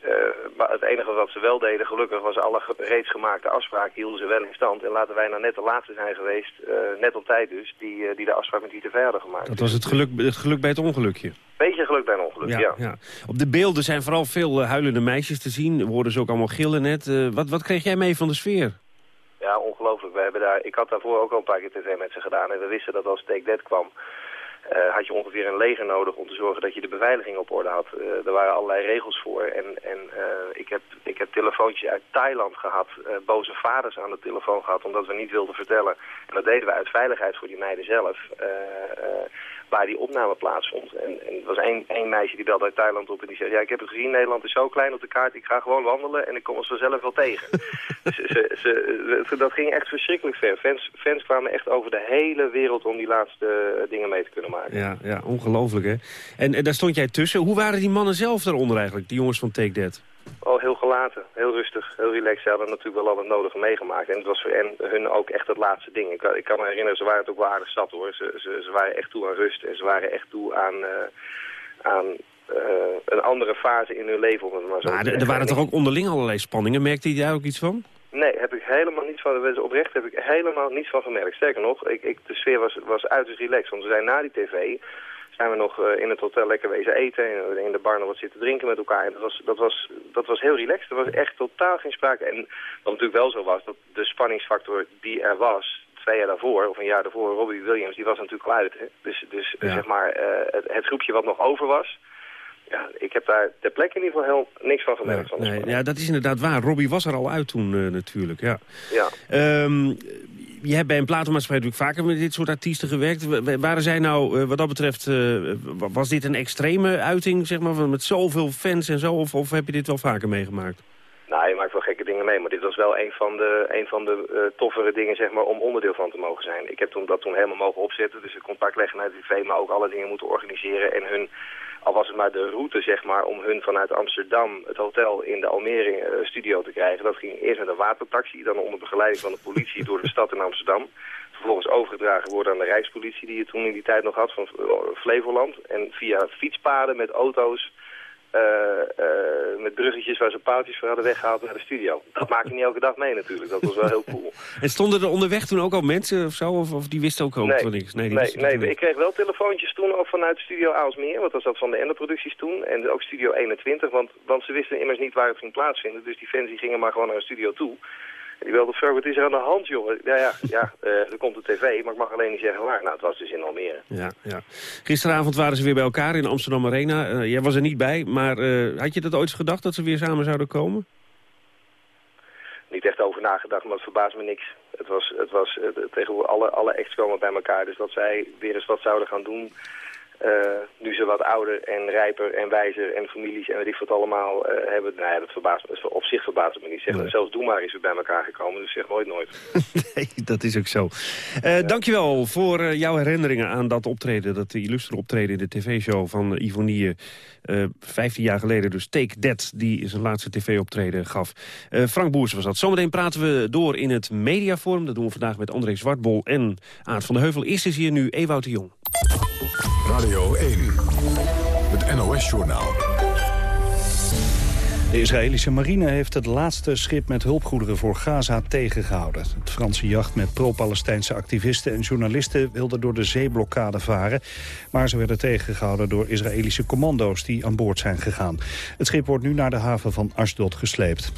maar het enige wat ze wel deden, gelukkig, was alle reeds gemaakte afspraken hielden ze wel in stand. En laten wij nou net de laatste zijn geweest, eh, net op tijd dus, die, eh, die de afspraak met ITV hadden gemaakt. Dat was het geluk, het geluk bij het ongelukje. Beetje geluk bij een ongeluk, ja. ja. Op de beelden zijn vooral veel huilende meisjes te zien. We hoorden ze ook allemaal gillen net. Wat, wat kreeg jij mee van de sfeer? Ja, ongelooflijk. We hebben daar, ik had daarvoor ook al een paar keer tv met ze gedaan. En we wisten dat als Take That kwam, eh, had je ongeveer een leger nodig om te zorgen dat je de beveiliging op orde had. Eh, er waren allerlei regels voor. En, en eh, ik, heb, ik heb telefoontjes uit Thailand gehad, eh, boze vaders aan de telefoon gehad, omdat we niet wilden vertellen. En dat deden we uit veiligheid voor die meiden zelf. Eh, eh, waar die opname plaatsvond. En, en er was één, één meisje die belde uit Thailand op en die zei... ja, ik heb het gezien, Nederland is zo klein op de kaart... ik ga gewoon wandelen en ik kom ons vanzelf wel tegen. dus ze, ze, ze- dat ging echt verschrikkelijk ver. Fans, fans kwamen echt over de hele wereld... om die laatste eh, dingen mee te kunnen maken. Ja, ja ongelooflijk hè. En, en daar stond jij tussen. Hoe waren die mannen zelf daaronder eigenlijk, die jongens van Take That? Oh, heel gelaten, heel rustig, heel relaxed. Ze hadden natuurlijk wel al het nodige meegemaakt. En het was voor hen, hun ook echt het laatste ding. Ik, kan- ik kan me herinneren, ze waren het ook wel aardig zat hoor. Ze, ze, ze waren echt toe aan rust en ze waren echt toe aan, eh, aan eh, een andere fase in hun leven. Om het maar zo Maar te er, waren En toch ook onderling allerlei spanningen. Merkte je daar ook iets van? Nee, heb ik helemaal niets van. Oprecht heb ik helemaal niets van gemerkt. Sterker nog, ik, ik, de sfeer was, was uiterst relaxed. Want we zijn na die tv zijn we nog eh, in het hotel lekker wezen eten. En in de bar nog wat zitten drinken met elkaar. En dat was, dat was, dat was heel relaxed. Er was echt totaal geen sprake. En wat natuurlijk wel zo was, dat de spanningsfactor die er was... twee jaar daarvoor, of een jaar daarvoor, Robbie Williams, die was natuurlijk al uit. Hè? Dus, dus Ja. zeg maar, eh, het, het groepje wat nog over was... Ja, ik heb daar ter plekke in ieder geval heel niks van gemerkt. van de Nee, ja, dat is inderdaad waar. Robbie was er al uit toen eh, natuurlijk, ja. Ja. Ehm, je hebt bij een platenmaatschappij natuurlijk vaker met dit soort artiesten gewerkt. Waren zij nou, eh, wat dat betreft, eh, wa- was dit een extreme uiting, zeg maar, met zoveel fans en zo? Of, of heb je dit wel vaker meegemaakt? Nou, je maakt wel gekke dingen mee, maar dit was wel een van de, van de eh, toffere dingen zeg maar, om onderdeel van te mogen zijn. Ik heb toen, dat toen helemaal mogen opzetten, dus het contact leggen naar de tv, maar ook alle dingen moeten organiseren. En hun, al was het maar de route zeg maar, om hun vanuit Amsterdam het hotel in de Almere eh, studio te krijgen. Dat ging eerst met een watertaxi, dan onder begeleiding van de politie door de stad in Amsterdam. Vervolgens overgedragen worden aan de Rijkspolitie die je toen in die tijd nog had van eh, Flevoland. En via fietspaden met auto's eh, eh, met bruggetjes waar ze paaltjes voor hadden weggehaald naar de studio. Dat maak je niet elke dag mee natuurlijk. Dat was wel heel cool. En stonden er onderweg toen ook al mensen of zo? Of, of die wisten ook, ook Nee, van niks? nee, nee, niet. ik kreeg wel telefoontjes toen ook vanuit Studio Aalsmeer. Want dat zat van de Ender Producties toen. En ook Studio 21. Want, want ze wisten immers niet waar het ging plaatsvinden. Dus die fans die gingen maar gewoon naar een studio toe. En die Fer, wat is er aan de hand, jongen? Ja, ja, ja eh, er komt een tv, maar ik mag alleen niet zeggen waar. Nou, het was dus in Almere. Ja, ja. Gisteravond waren ze weer bij elkaar in Amsterdam Arena. Eh, jij was er niet bij, maar eh, had je dat ooit eens gedacht dat ze weer samen zouden komen? Niet echt over nagedacht, maar het verbaast me niks. Het was, het was tegenwoordig alle, alle acts komen bij elkaar. Dus dat zij weer eens wat zouden gaan doen... eh, nu ze wat ouder en rijper en wijzer en families en weet ik wat allemaal eh, hebben. Nou ja, dat verbaast me. Op zich verbaast het me niet. Zeg, Zelfs Doe maar is weer bij elkaar gekomen, dus zeg nooit nooit. Nee, dat is ook zo. Eh Dankjewel voor jouw herinneringen aan dat optreden. Dat illustre optreden in de tv-show van uh, Ivonie. eh 15 jaar geleden, dus Take That, die zijn laatste tv-optreden gaf. Frank Boers was dat. Zometeen praten we door in het mediaforum. Dat doen we vandaag met André Zwartbol en Aart van de Heuvel. Eerst is hier nu Ewout de Jong. Radio 1, het NOS-journaal. De Israëlische marine heeft het laatste schip met hulpgoederen voor Gaza tegengehouden. Het Franse jacht met pro-Palestijnse activisten en journalisten wilde door de zeeblokkade varen. Maar ze werden tegengehouden door Israëlische commando's die aan boord zijn gegaan. Het schip wordt nu naar de haven van Ashdod gesleept.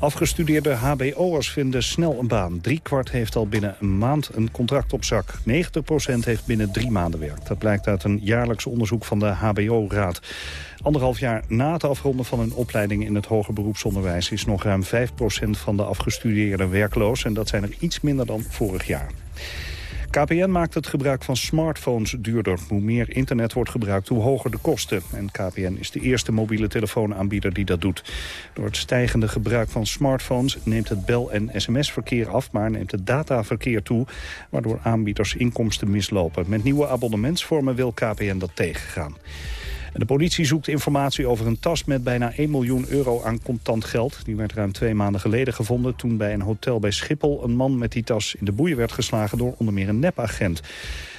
Afgestudeerde hbo'ers vinden snel een baan. Driekwart heeft al binnen een maand een contract op zak. 90% heeft binnen drie maanden werk. Dat blijkt uit een jaarlijks onderzoek van de hbo-raad. Anderhalf jaar na het afronden van een opleiding in het hoger beroepsonderwijs... is nog ruim 5% van de afgestudeerden werkloos. En dat zijn er iets minder dan vorig jaar. KPN maakt het gebruik van smartphones duurder. Hoe meer internet wordt gebruikt, hoe hoger de kosten. En KPN is de eerste mobiele telefoonaanbieder die dat doet. Door het stijgende gebruik van smartphones neemt het bel- en sms-verkeer af... maar neemt het dataverkeer toe, waardoor aanbieders inkomsten mislopen. Met nieuwe abonnementsvormen wil KPN dat tegengaan. De politie zoekt informatie over een tas met bijna 1 miljoen euro aan contant geld. Die werd ruim twee maanden geleden gevonden toen bij een hotel bij Schiphol... een man met die tas in de boeien werd geslagen door onder meer een nepagent.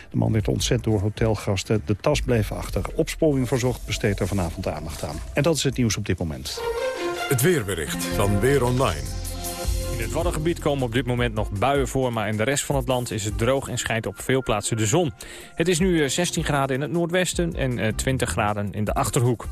De man werd ontzet door hotelgasten. De tas bleef achter. Opsporing verzocht besteedt er vanavond aandacht aan. En dat is het nieuws op dit moment. Het weerbericht van Weer Online. In het Waddengebied komen op dit moment nog buien voor... maar in de rest van het land is het droog en schijnt op veel plaatsen de zon. Het is nu eh, 16 graden in het noordwesten en eh, 20 graden in de Achterhoek.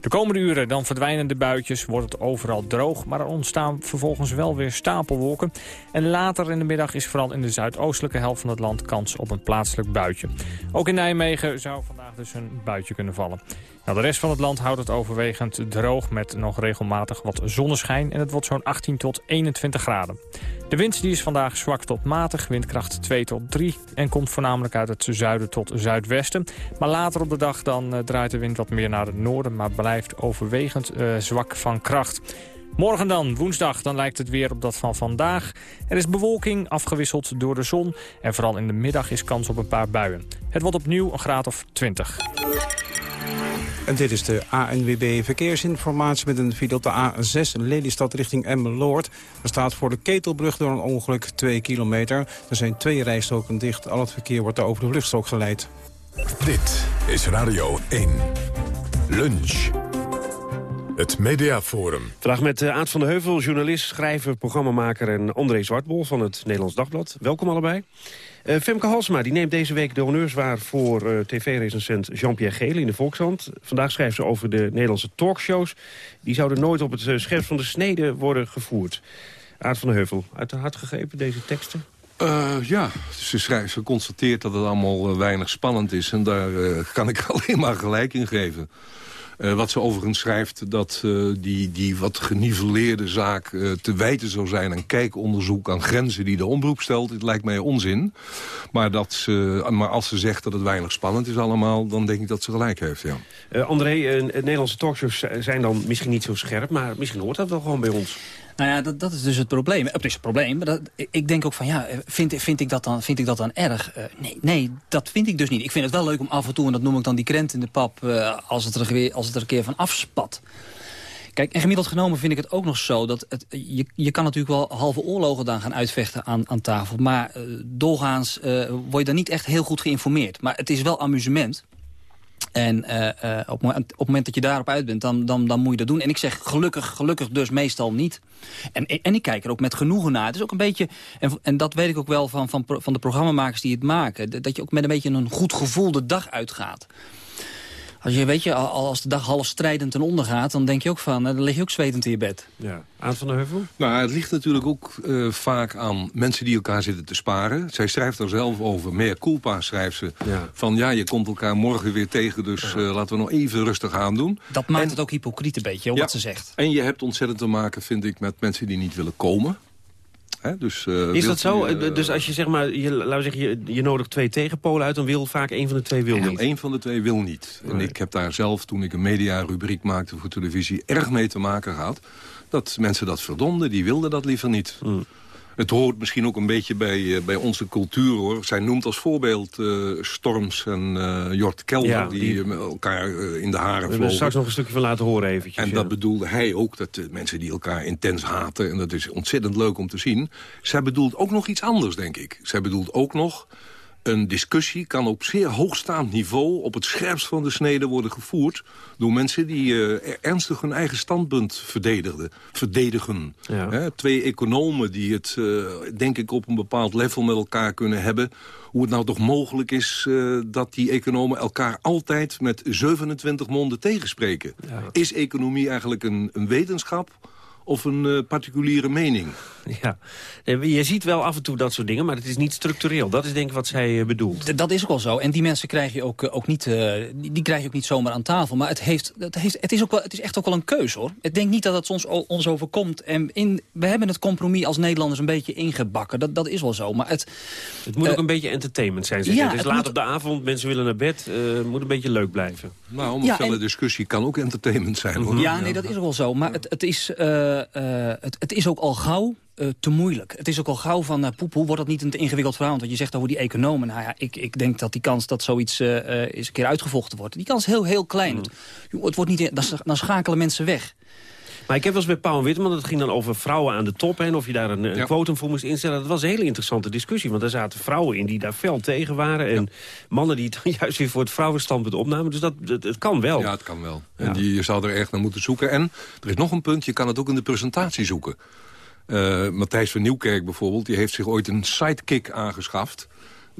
De komende uren dan verdwijnen de buitjes, wordt het overal droog... maar er ontstaan vervolgens wel weer stapelwolken. En later in de middag is vooral in de zuidoostelijke helft van het land... kans op een plaatselijk buitje. Ook in Nijmegen zou vandaag dus een buitje kunnen vallen. Nou, de rest van het land houdt het overwegend droog... met nog regelmatig wat zonneschijn en het wordt zo'n 18 tot 21 graden. De wind is vandaag zwak tot matig, windkracht 2 tot 3... en komt voornamelijk uit het zuiden tot zuidwesten. Maar later op de dag dan uh, draait de wind wat meer naar het noorden... maar blijft overwegend uh, zwak van kracht. Morgen dan, woensdag, dan lijkt het weer op dat van vandaag. Er is bewolking, afgewisseld door de zon... en vooral in de middag is kans op een paar buien. Het wordt opnieuw een graad of 20. En dit is de ANWB Verkeersinformatie met een file op de A6 Lelystad richting Emmeloord. Er staat voor de Ketelbrug door een ongeluk 2 kilometer. Er zijn twee rijstroken dicht. Al het verkeer wordt over de vluchtstrook geleid. Dit is Radio 1. Lunch. Het Mediaforum. Vandaag met uh, Aad van de Heuvel, journalist, schrijver, programmamaker... en André Zwartbol van het Nederlands Dagblad. Welkom allebei. Uh, Femke Halsma die neemt deze week de honneurs waar voor uh, tv-recensent Jean-Pierre Gele in de Volkshand. Vandaag schrijft ze over de Nederlandse talkshows. Die zouden nooit op het uh, scherp van de snede worden gevoerd. Aad van de Heuvel, uit de hart gegrepen deze teksten? Uh, ja, ze, schrijft, ze constateert dat het allemaal uh, weinig spannend is. En daar uh, kan ik alleen maar gelijk in geven. Uh, wat ze overigens schrijft, dat uh, die, die wat geniveleerde zaak uh, te wijten zou zijn aan kijkonderzoek, aan grenzen die de omroep stelt. Het lijkt mij onzin. Maar, dat ze, maar als ze zegt dat het weinig spannend is allemaal, dan denk ik dat ze gelijk heeft, ja. André, Nederlandse talkshows zijn dan misschien niet zo scherp, maar misschien hoort dat wel gewoon bij ons. Nou ja, dat, dat is dus het probleem. Het is het probleem. Maar dat, ik denk ook van, ja, vind, vind, ik, dat dan, vind ik dat dan erg? Uh, nee, nee, dat vind ik dus niet. Ik vind het wel leuk om af en toe, en dat noem ik dan die krent in de pap... Uh, als, het er, als het er een keer van afspat. Kijk, en gemiddeld genomen vind ik het ook nog zo... dat het, je, je kan natuurlijk wel halve oorlogen dan gaan uitvechten aan, aan tafel... maar uh, doorgaans word je dan niet echt heel goed geïnformeerd. Maar het is wel amusement... En eh, eh, op, op het moment dat je daarop uit bent, dan, dan, dan moet je dat doen. En ik zeg gelukkig, gelukkig dus meestal niet. En, en ik kijk er ook met genoegen naar. Het is ook een beetje, en, en dat weet ik ook wel van, van, van de programmamakers die het maken... dat je ook met een beetje een goed gevoel de dag uitgaat. Als je, weet je, al- als de dag half strijdend ten onder gaat... dan denk je ook van, eh, dan lig je ook zwetend in je bed. Ja. Aad van der Heuvel? Nou, het ligt natuurlijk ook eh, vaak aan mensen die elkaar zitten te sparen. Zij schrijft er zelf over, meer culpa schrijft ze. Van ja, je komt elkaar morgen weer tegen, dus eh, laten we nog even rustig aan doen. Dat maakt het ook hypocriet een beetje, hoor, wat ze zegt. En je hebt ontzettend te maken, vind ik, met mensen die niet willen komen. Hè, dus, eh, Is dat zo? eh, dus als je zeg maar, je, laten we zeggen, je, je nodigt twee tegenpolen uit... dan wil vaak een van de twee wil niet. Eén van de twee wil niet. En ik heb daar zelf, toen ik een mediarubriek maakte voor televisie... erg mee te maken gehad. Dat mensen dat verdomden, die wilden dat liever niet. Hmm. Het hoort misschien ook een beetje bij, eh, bij onze cultuur, hoor. Zij noemt als voorbeeld eh, Storms en eh, Jort Kelder... Ja, die, elkaar in de haren We vlogen. straks nog een stukje van laten horen eventjes. En ja. dat bedoelde hij ook, dat de mensen die elkaar intens haten... en dat is ontzettend leuk om te zien. Zij bedoelt ook nog iets anders, denk ik. Zij bedoelt ook nog... Een discussie kan op zeer hoogstaand niveau... op het scherpst van de snede worden gevoerd... door mensen die eh, ernstig hun eigen standpunt verdedigden, verdedigen. Hè, twee economen die het, eh, denk ik, op een bepaald level met elkaar kunnen hebben... hoe het nou toch mogelijk is eh, dat die economen elkaar altijd... met 27 monden tegenspreken. Is economie eigenlijk een, een wetenschap of een eh, particuliere mening? Ja, Eh, je ziet wel af en toe dat soort dingen, maar het is niet structureel. Dat is denk ik wat zij eh, bedoelt. Dat is ook wel zo. En die mensen krijg je ook, ook niet, eh, die, krijg je ook niet zomaar aan tafel. Maar het, heeft, het, heeft, het, is ook wel, het is echt ook wel een keus, hoor. Ik denk niet dat het ons, ons overkomt. En in, we hebben het compromis als Nederlanders een beetje ingebakken. Dat, dat is wel zo. Maar het, Het moet ook een beetje entertainment zijn. Zeg. ja, je. het is het laat moet- op de avond, mensen willen naar bed. eh, Het moet een beetje leuk blijven. Nou, een Ja, felle en- discussie kan ook entertainment zijn, hoor. Ja, nee, dat is ook wel zo. Maar het, het, is, het, het is ook al gauw eh, te moeilijk. Het is ook al gauw van, uh, poep, hoe wordt dat niet een te ingewikkeld verhaal? Want je zegt over die economen. Nou ja, ik, ik denk dat die kans dat zoiets eh, eh, eens een keer uitgevochten wordt... die kans is heel, heel klein. Mm. Het, het wordt niet, dan, dan schakelen mensen weg. Maar ik heb wel eens met Paul Witteman, dat ging dan over vrouwen aan de top... en of je daar een, een quotum voor moest instellen. Dat was een hele interessante discussie. Want er zaten vrouwen in die daar fel tegen waren... en mannen die het dan juist weer voor het vrouwenstandpunt opnamen. Dus dat, het, het kan wel. Ja, het kan wel. En die, je zou er echt naar moeten zoeken. En er is nog een punt, je kan het ook in de presentatie zoeken. Eh, Matthijs van Nieuwkerk bijvoorbeeld, die heeft zich ooit een sidekick aangeschaft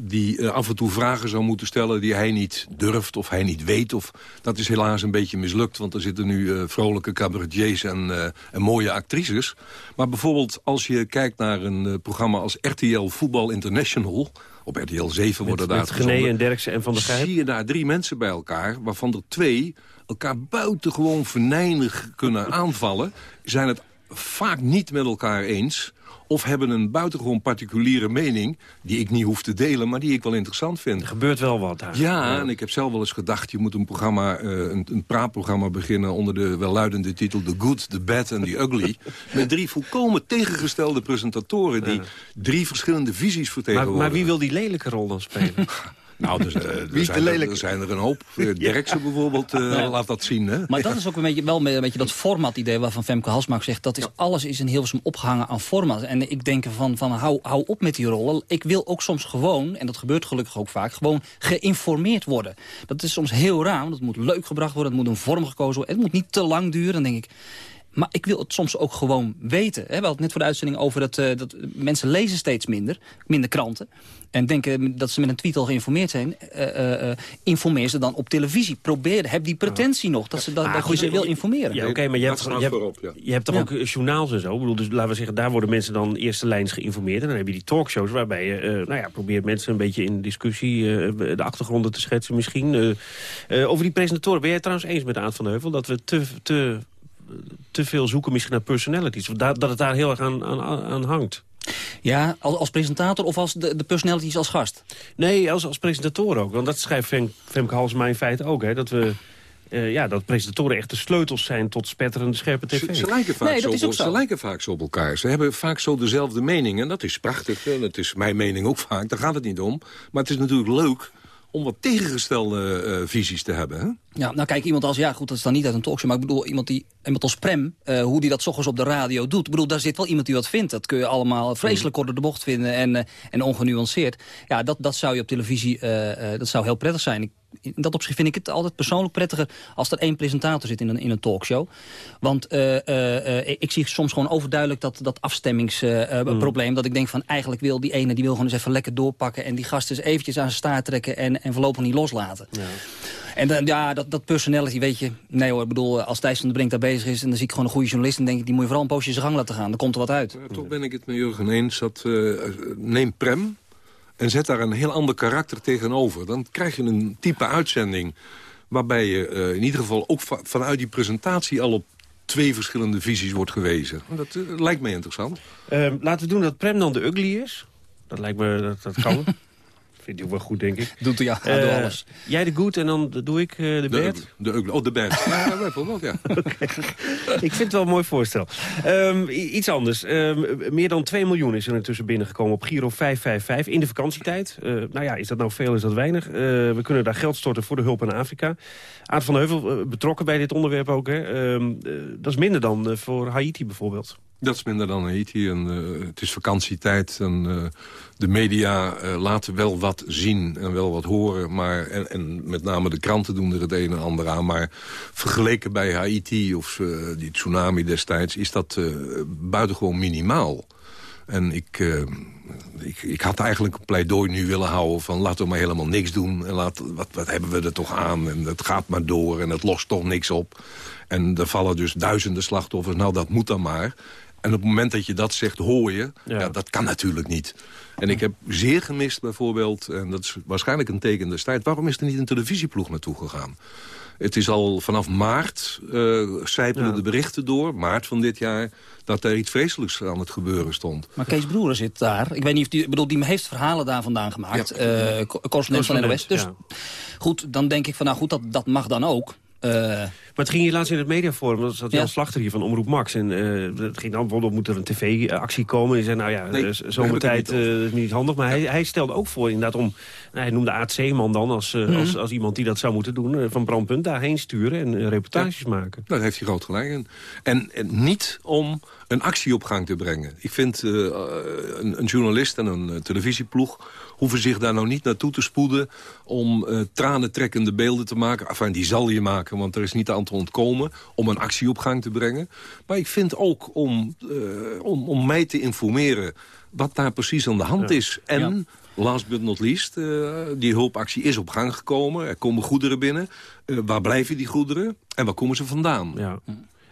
die eh, af en toe vragen zou moeten stellen die hij niet durft of hij niet weet. Of, dat is helaas een beetje mislukt, want er zitten nu eh, vrolijke cabaretiers en, eh, en mooie actrices. Maar bijvoorbeeld als je kijkt naar een programma als RTL Voetbal International... op RTL 7 worden daar met Gené en Derksen en Van der Gijp. zie je daar drie mensen bij elkaar... waarvan er twee elkaar buitengewoon venijnig kunnen aanvallen... zijn het vaak niet met elkaar eens... of hebben een buitengewoon particuliere mening... die ik niet hoef te delen, maar die ik wel interessant vind. Er gebeurt wel wat daar. Ja, en ik heb zelf wel eens gedacht... je moet een, programma, eh, een, een praatprogramma beginnen... onder de welluidende titel The Good, The Bad and The Ugly... met drie volkomen tegengestelde presentatoren... die drie verschillende visies Maar, vertegenwoordigen. maar wie wil die lelijke rol dan spelen? Nou, dus, eh, er, zijn er, er zijn er een hoop. Uh, Derksen bijvoorbeeld eh, Ja. laat dat zien. Hè? Maar dat is ook een beetje, wel een beetje dat format-idee waarvan Femke Halsma zegt... dat is, alles is in Hilversum opgehangen aan format. En ik denk van, van hou, hou op met die rollen. Ik wil ook soms gewoon, en dat gebeurt gelukkig ook vaak... gewoon geïnformeerd worden. Dat is soms heel raar, want het moet leuk gebracht worden... het moet een vorm gekozen worden, het moet niet te lang duren. Dan denk ik, maar ik wil het soms ook gewoon weten. Hè? We hadden het net voor de uitzending over dat, eh, dat mensen lezen steeds minder. Minder kranten. En denken dat ze met een tweet al geïnformeerd zijn. Eh, eh, eh, informeer ze dan op televisie. Probeer, heb die pretentie nog dat, ze, dat, Ah, dat je goed, ze wil informeren. Ja, oké, maar je hebt, je hebt, je hebt toch Ja. ook journaals en zo? Ik bedoel, dus laten we zeggen, daar worden mensen dan eerste lijns geïnformeerd. En dan heb je die talkshows waarbij je eh, nou ja, probeert mensen een beetje in discussie... de achtergronden te schetsen misschien. Eh, eh, over die presentatoren, ben jij het trouwens eens met Aad van de Heuvel... dat we te, te, te veel zoeken misschien naar personalities? Of dat, dat het daar heel erg aan, aan, aan hangt? Ja, als, als presentator of als de, de personalities als gast? Nee, als, als presentator ook. Want dat schrijft Fem, Femke Halsema in feite ook. Hè, dat we... eh, ja, dat presentatoren echt de sleutels zijn tot spetterende scherpe tv. Ze, ze lijken vaak zo, op- ze lijken vaak zo op elkaar. Ze hebben vaak zo dezelfde mening. En dat is prachtig. En dat is mijn mening ook vaak. Daar gaat het niet om. Maar het is natuurlijk leuk om wat tegengestelde eh, visies te hebben. Hè? Ja, nou kijk, iemand als, ja goed, dat is dan niet uit een talkshow... maar ik bedoel, iemand, die, iemand als Prem, eh, hoe die dat ochtends op de radio doet... ik bedoel, daar zit wel iemand die wat vindt. Dat kun je allemaal vreselijk kort door de bocht vinden en, eh, en ongenuanceerd. Ja, dat, dat zou je op televisie, dat zou heel prettig zijn. Ik, in dat opzicht vind ik het altijd persoonlijk prettiger... als er één presentator zit in een, in een talkshow. Want eh, eh, eh, ik zie soms gewoon overduidelijk dat, dat afstemmingsprobleem... dat ik denk van, eigenlijk wil die ene, die wil gewoon eens even lekker doorpakken... en die gast eens eventjes aan zijn staart trekken en, en voorlopig niet loslaten. Ja. En dan, ja, dat, dat personality, weet je... Nee hoor, ik bedoel, als Thijs van der Brink daar bezig is... en dan zie ik gewoon een goede journalist... en denk ik, die moet je vooral een poosje zijn gang laten gaan. Dan komt er wat uit. Ja, toch ben ik het met Jurgen eens. Dat, eh, neem Prem en zet daar een heel ander karakter tegenover. Dan krijg je een type uitzending... waarbij je eh, in ieder geval ook va- vanuit die presentatie... al op twee verschillende visies wordt gewezen. Dat eh, lijkt mij interessant. Ehm, laten we doen dat Prem dan de ugly is. Dat lijkt me, dat, dat kan. Hij ook wel goed, denk ik. Doet hij, ja, Eh, doe alles. Jij de good en dan doe ik eh, de De, bad. ugly- de, ugly- oh, de band. Ja, bijvoorbeeld, ja. ik vind het wel een mooi voorstel. Ehm, iets anders. Ehm, meer dan 2 miljoen is er intussen binnengekomen op Giro 555 in de vakantietijd. Eh, nou ja, is dat nou veel, is dat weinig? Eh, we kunnen daar geld storten voor de hulp aan Afrika. Aad van de Heuvel, eh, betrokken bij dit onderwerp ook. Hè? Ehm, eh, dat is minder dan eh, voor Haiti bijvoorbeeld. Dat is minder dan Haiti. En, eh, het is vakantietijd en eh, de media eh, laten wel wat zien en wel wat horen. Maar, en, met name de kranten doen er het een en ander aan. Maar vergeleken bij Haiti of die tsunami destijds... is dat buitengewoon minimaal. En ik, ik, ik had eigenlijk een pleidooi nu willen houden van... laten we maar helemaal niks doen. En laat, wat, wat hebben we er toch aan? En het gaat maar door en het lost toch niks op. En er vallen dus duizenden slachtoffers. Nou, dat moet dan maar. En op het moment dat je dat zegt, hoor je... Ja. dat kan natuurlijk niet. En ik heb zeer gemist bijvoorbeeld... en dat is waarschijnlijk een teken destijds... waarom is er niet een televisieploeg naartoe gegaan? Het is al vanaf maart uh, sijpelen de berichten door, maart van dit jaar... dat er iets vreselijks aan het gebeuren stond. Maar Kees Broeren zit daar. Ik weet niet of die, ik bedoel, die heeft verhalen daar vandaan gemaakt. Ja. Ja. Uh, correspondent van NOS. Dus ja. goed, dan denk ik van, nou goed, dat, dat mag dan ook. Uh, maar het ging hier laatst in het mediaforum, dat zat Jan ja. Slachter hier van Omroep Max. En uh, het ging dan bijvoorbeeld, moet er een tv-actie komen. En zei, nou ja, nee, zomertijd uh, is niet handig. Maar hij, hij, stelde ook voor inderdaad om, nou, hij noemde Aad Zeeman dan als, mm -hmm. als, als, iemand die dat zou moeten doen. van Brandpunt daarheen sturen en reportages ja. maken. Daar heeft hij groot gelijk in. En, en, niet om een actie op gang te brengen. Ik vind een, een, journalist en een televisieploeg hoeven zich daar nou niet naartoe te spoeden... om uh, tranentrekkende beelden te maken. Enfin, die zal je maken, want er is niet aan te ontkomen... om een actie op gang te brengen. Maar ik vind ook om, uh, om, om mij te informeren... wat daar precies aan de hand is. En... Last but not least, uh, die hulpactie is op gang gekomen. Er komen goederen binnen. Uh, waar blijven die goederen? En waar komen ze vandaan? Ja.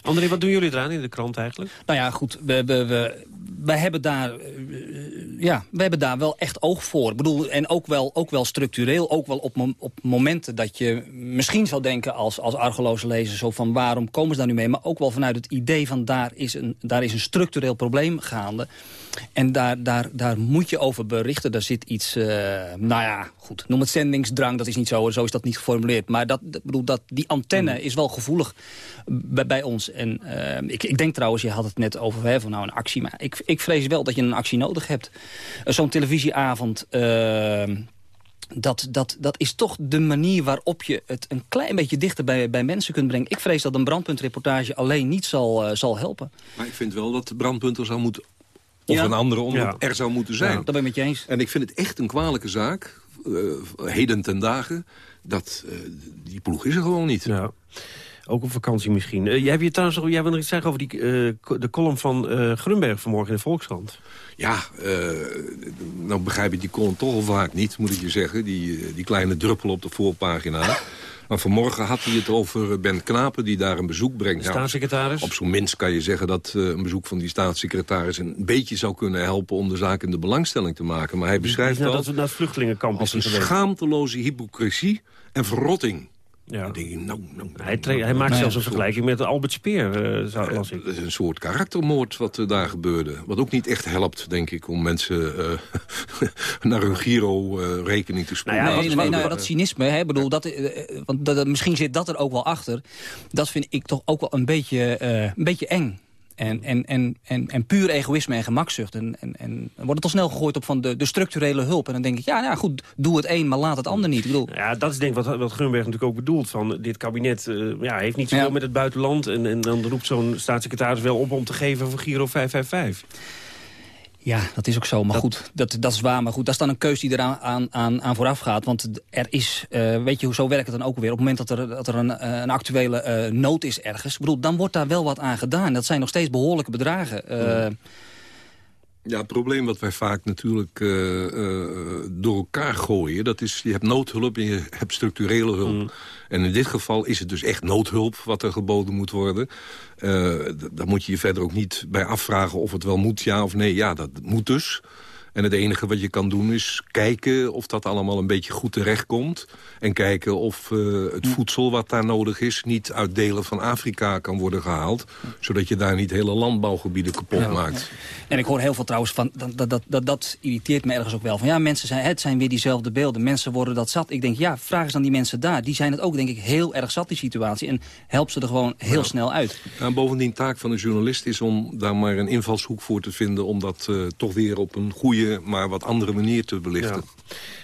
André, wat doen jullie eraan in de krant eigenlijk? Nou ja, goed, we, we, we, wij hebben daar, uh, ja, we hebben daar wel echt oog voor. Ik bedoel, en ook wel, ook wel structureel, ook wel op, op momenten dat je misschien zou denken als, als argeloze lezer... zo van waarom komen ze daar nu mee? Maar ook wel vanuit het idee van daar is een, daar is een structureel probleem gaande. En daar, daar, daar moet je over berichten. Daar zit iets, uh, nou ja, goed, noem het zendingsdrang. Dat is niet zo, zo is dat niet geformuleerd. Maar dat, bedoel, dat, die antenne mm. is wel gevoelig bij, bij ons. En uh, ik, ik denk trouwens, je had het net over hè, van nou een actie. Maar ik, ik vrees wel dat je een actie nodig hebt. Uh, Zo'n televisieavond... Uh, dat, dat, dat is toch de manier waarop je het een klein beetje dichter bij, bij mensen kunt brengen. Ik vrees dat een brandpuntreportage alleen niet zal, uh, zal helpen. Maar ik vind wel dat de brandpunt er zou moeten... of ja. een andere onderwerp ja. er zou moeten zijn. Ja, dat ben ik met je eens. En ik vind het echt een kwalijke zaak, uh, heden ten dagen... dat uh, die ploeg is er gewoon niet. Ja. Ook op vakantie misschien. Uh, jij, hebt je trouwens, jij wil nog iets zeggen over die, uh, de column van uh, Grunberg vanmorgen in de Volkskrant. Ja, nou begrijp ik die column toch al vaak niet, moet ik je zeggen. Die, die kleine druppel op de voorpagina. Maar vanmorgen had hij het over Ben Knapen die daar een bezoek brengt. De staatssecretaris? Nou, op zo'n minst kan je zeggen dat uh, een bezoek van die staatssecretaris... een beetje zou kunnen helpen om de zaak in de belangstelling te maken. Maar hij beschrijft nou, dat we naar het vluchtelingenkamp als een schaamteloze hypocrisie en verrotting. Ja. Dan denk ik, nou, nou, hij, hij maakt zelfs een vergelijking met Albert Speer, uh, ik. Het is een soort karaktermoord wat uh, daar gebeurde. Wat ook niet echt helpt, denk ik, om mensen uh, naar hun Giro-rekening te spoelen. Nou ja, nee, nou dat cynisme, hè, bedoel, dat, want dat, misschien zit dat er ook wel achter. Dat vind ik toch ook wel een beetje, een beetje eng. En, en, en, en, en puur egoïsme en gemakzucht. En, en, en dan wordt het al snel gegooid op van de, de structurele hulp. En dan denk ik, ja, nou goed, doe het een, maar laat het ander niet. Ik bedoel, Ja, dat is denk ik wat, wat Grunberg natuurlijk ook bedoelt. Van, dit kabinet eh, ja, heeft niet zoveel Ja. met het buitenland. En, en dan roept zo'n staatssecretaris wel op om te geven voor Giro 555. Ja, dat is ook zo. Maar goed, dat, dat is waar. Maar goed, dat is dan een keus die eraan aan, aan, aan vooraf gaat. Want er is, eh, weet je, hoe zo werkt het dan ook weer. Op het moment dat er, dat er een, eh, een actuele eh, nood is ergens... Ik bedoel, dan wordt daar wel wat aan gedaan. Dat zijn nog steeds behoorlijke bedragen. Ja, het probleem wat wij vaak natuurlijk eh, eh, door elkaar gooien... dat is, je hebt noodhulp en je hebt structurele hulp. En in dit geval is het dus echt noodhulp wat er geboden moet worden. D- daar moet je je verder ook niet bij afvragen of het wel moet, ja of nee. Ja, dat moet dus. En het enige wat je kan doen is kijken of dat allemaal een beetje goed terechtkomt. En kijken of eh, het voedsel wat daar nodig is... niet uit delen van Afrika kan worden gehaald. Zodat je daar niet hele landbouwgebieden kapot maakt. En ik hoor heel veel trouwens van, dat, dat, dat, dat, dat irriteert me ergens ook wel. Van ja, mensen zijn, het zijn weer diezelfde beelden. Mensen worden dat zat. Ik denk, ja, vraag eens aan die mensen daar. Die zijn het ook, denk ik, heel erg zat, die situatie. En help ze er gewoon heel snel uit. En bovendien, taak van een journalist is om daar maar een invalshoek voor te vinden... om dat eh, toch weer op een goede, maar wat andere manier te belichten.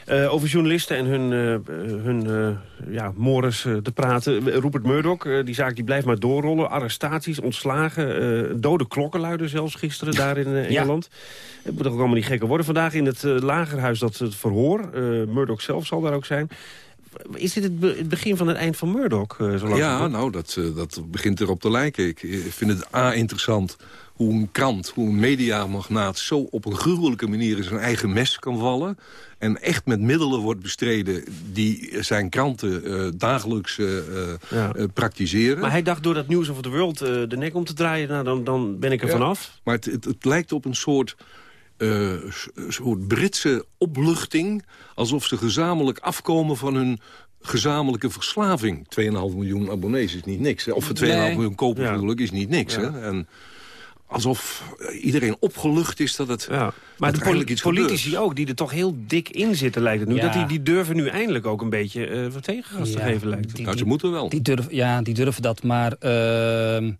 Eh, over journalisten en hun, eh, hun eh, ja, mores te praten. Rupert Murdoch, die zaak die blijft maar doorrollen. Arrestaties, ontslagen, dode klokkenluider zelfs gisteren daar in. Engeland. Het moet toch ook allemaal niet gekker worden. Vandaag in het lagerhuis dat het verhoor. Murdoch zelf zal daar ook zijn. Is dit het, be- het begin van het eind van Murdoch? zo Ja, nou, dat, dat begint erop te lijken. Ik vind het A, interessant hoe een krant, hoe een mediamagnaat... zo op een gruwelijke manier in zijn eigen mes kan vallen... en echt met middelen wordt bestreden die zijn kranten eh, dagelijks Ja. eh, praktiseren. Maar hij dacht door dat of the World eh, de nek om te draaien... Nou, dan, dan ben ik er Ja, vanaf. Maar het, het, het lijkt op een soort, soort Britse opluchting... alsof ze gezamenlijk afkomen van hun gezamenlijke verslaving. 2,5 miljoen abonnees is niet niks. hè. Of 2,5 Nee. miljoen kopers Ja. is niet niks. Ja. Hè? En alsof iedereen opgelucht is dat het Ja. Maar dat de poli- eindelijk iets politici gebeurt. ook, die er toch heel dik in zitten, lijkt het nu. Ja. Dat die, die durven nu eindelijk ook een beetje eh wat tegengas te geven, lijkt het. die- Nou, ze moeten wel. Die durven, ja, die durven dat, maar... ehm,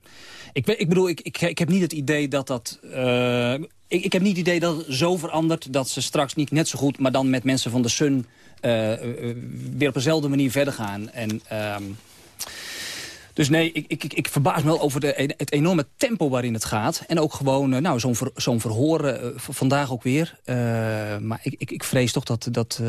ik, weet- ik bedoel, ik, ik, ik heb niet het idee dat dat... eh, ik, ik heb niet het idee dat het zo verandert... dat ze straks niet net zo goed, maar dan met mensen van de Sun... eh, eh, weer op dezelfde manier verder gaan. En... dus nee, ik, ik, ik, verbaas me wel over de, het enorme tempo waarin het gaat. En ook gewoon eh, nou, zo'n zo'n verhoor eh, vandaag ook weer. Eh, maar ik, ik, ik vrees toch dat... dat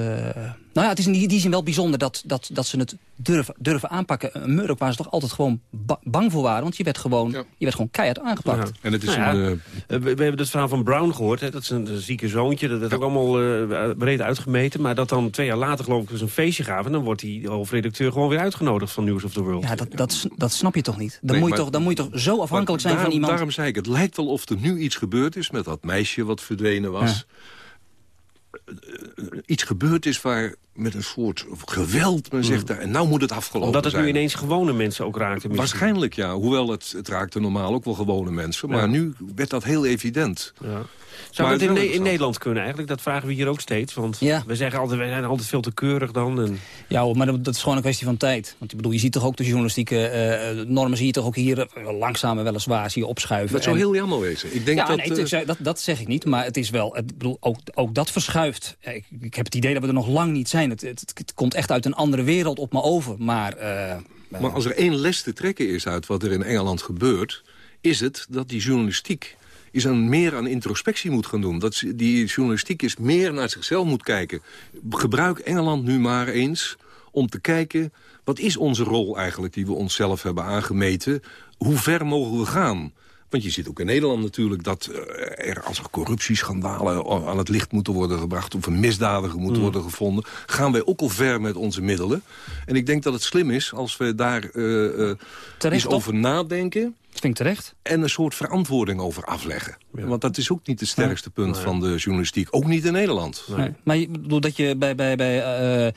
nou ja, het is in die, die zin wel bijzonder dat, dat, dat ze het durven, durven aanpakken. Een Murdoch waar ze toch altijd gewoon ba- bang voor waren. Want je werd gewoon, je werd gewoon keihard aangepakt. Ja. En het is Nou ja, een... eh, Eh, we, we hebben het verhaal van Brown gehoord. Hè? Dat is een, een zieke zoontje. Dat is ook allemaal eh, breed uitgemeten. Maar dat dan twee jaar later geloof ik dus een feestje gaven. En dan wordt die hoofdredacteur gewoon weer uitgenodigd van News of the World. Ja, dat, dat, dat snap je toch niet? Dan, Nee, moet je maar- toch, dan moet je toch zo afhankelijk maar zijn van iemand... Daarom zei ik, het lijkt wel of er nu iets gebeurd is... met dat meisje wat verdwenen was. Eh, Iets gebeurd is waar met een soort geweld men zegt... en nou moet het afgelopen Omdat het zijn. nu ineens gewone mensen ook raakte. misschien. Waarschijnlijk ja, hoewel het, het raakte normaal ook wel gewone mensen. Maar Ja. nu werd dat heel evident. Ja. Zou Maar dat in, in. Nederland kunnen eigenlijk? Dat vragen we hier ook steeds. Want Ja. we zeggen altijd, wij zijn altijd veel te keurig dan. En... Ja, hoor, maar dat, is gewoon een kwestie van tijd. Want ik bedoel, je ziet toch ook de journalistieke eh, normen... zie je toch ook hier eh, langzamer weliswaar zie je opschuiven. Dat zou heel jammer wezen. Ik denk ja, dat... nee, eh, dat, dat zeg ik niet, maar het is wel... Het, ik bedoel, ook, ook dat verschuift. Ik, ik heb het idee dat we er nog lang niet zijn. Het, het, het komt echt uit een andere wereld op me over. Maar, eh, Maar als er één les te trekken is uit wat er in Engeland gebeurt... is het dat die journalistiek is aan meer aan introspectie moet gaan doen. Dat die journalistiek is meer naar zichzelf moet kijken. Gebruik Engeland nu maar eens om te kijken... wat is onze rol eigenlijk die we onszelf hebben aangemeten? Hoe ver mogen we gaan? Want je ziet ook in Nederland natuurlijk dat eh, er als er corruptieschandalen aan het licht moeten worden gebracht... of een misdadiger moet worden gevonden, gaan wij ook al ver met onze middelen. En ik denk dat het slim is als we daar eh, eh, eens over nadenken... ik terecht. en een soort verantwoording over afleggen. Want dat is ook niet het sterkste punt van de journalistiek. Ook niet in Nederland. Nee. Maar je bedoel dat je bij, bij, bij, eh,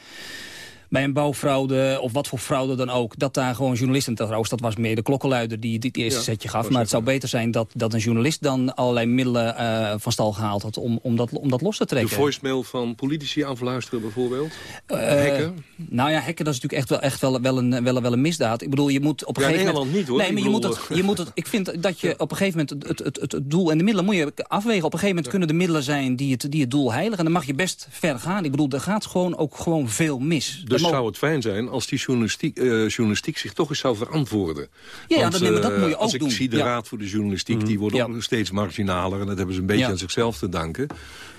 bij een bouwfraude of wat voor fraude dan ook... dat daar gewoon journalisten, trouwens dat was meer de klokkenluider die dit eerste Ja, setje gaf... maar het zou beter zijn dat, dat een journalist dan allerlei middelen eh, van stal gehaald had... om, om, dat, om dat los te De trekken. voicemail van politici afluisteren bijvoorbeeld. Eh, Hacken. Nou ja, hacken dat is natuurlijk echt wel, echt wel, wel, een, wel, wel een misdaad. Ik bedoel, je moet op een Ja, in gegeven moment... niet, hoor. Nee, Ik maar je moet het, je moet het, ik vind dat je op een gegeven moment het, het, het, het doel en de middelen moet je afwegen. Op een gegeven moment kunnen de middelen zijn die het, die het doel heiligen. En dan mag je best ver gaan. Ik bedoel, er gaat gewoon ook gewoon veel mis. Dus Mo- zou het fijn zijn als die journalistiek, eh, journalistiek zich toch eens zou verantwoorden. Ja, Want, dat- eh, moet je Als ook ik doen. zie de Ja. Raad voor de Journalistiek, die wordt Ja. ook steeds marginaler. En dat hebben ze een beetje aan zichzelf te danken.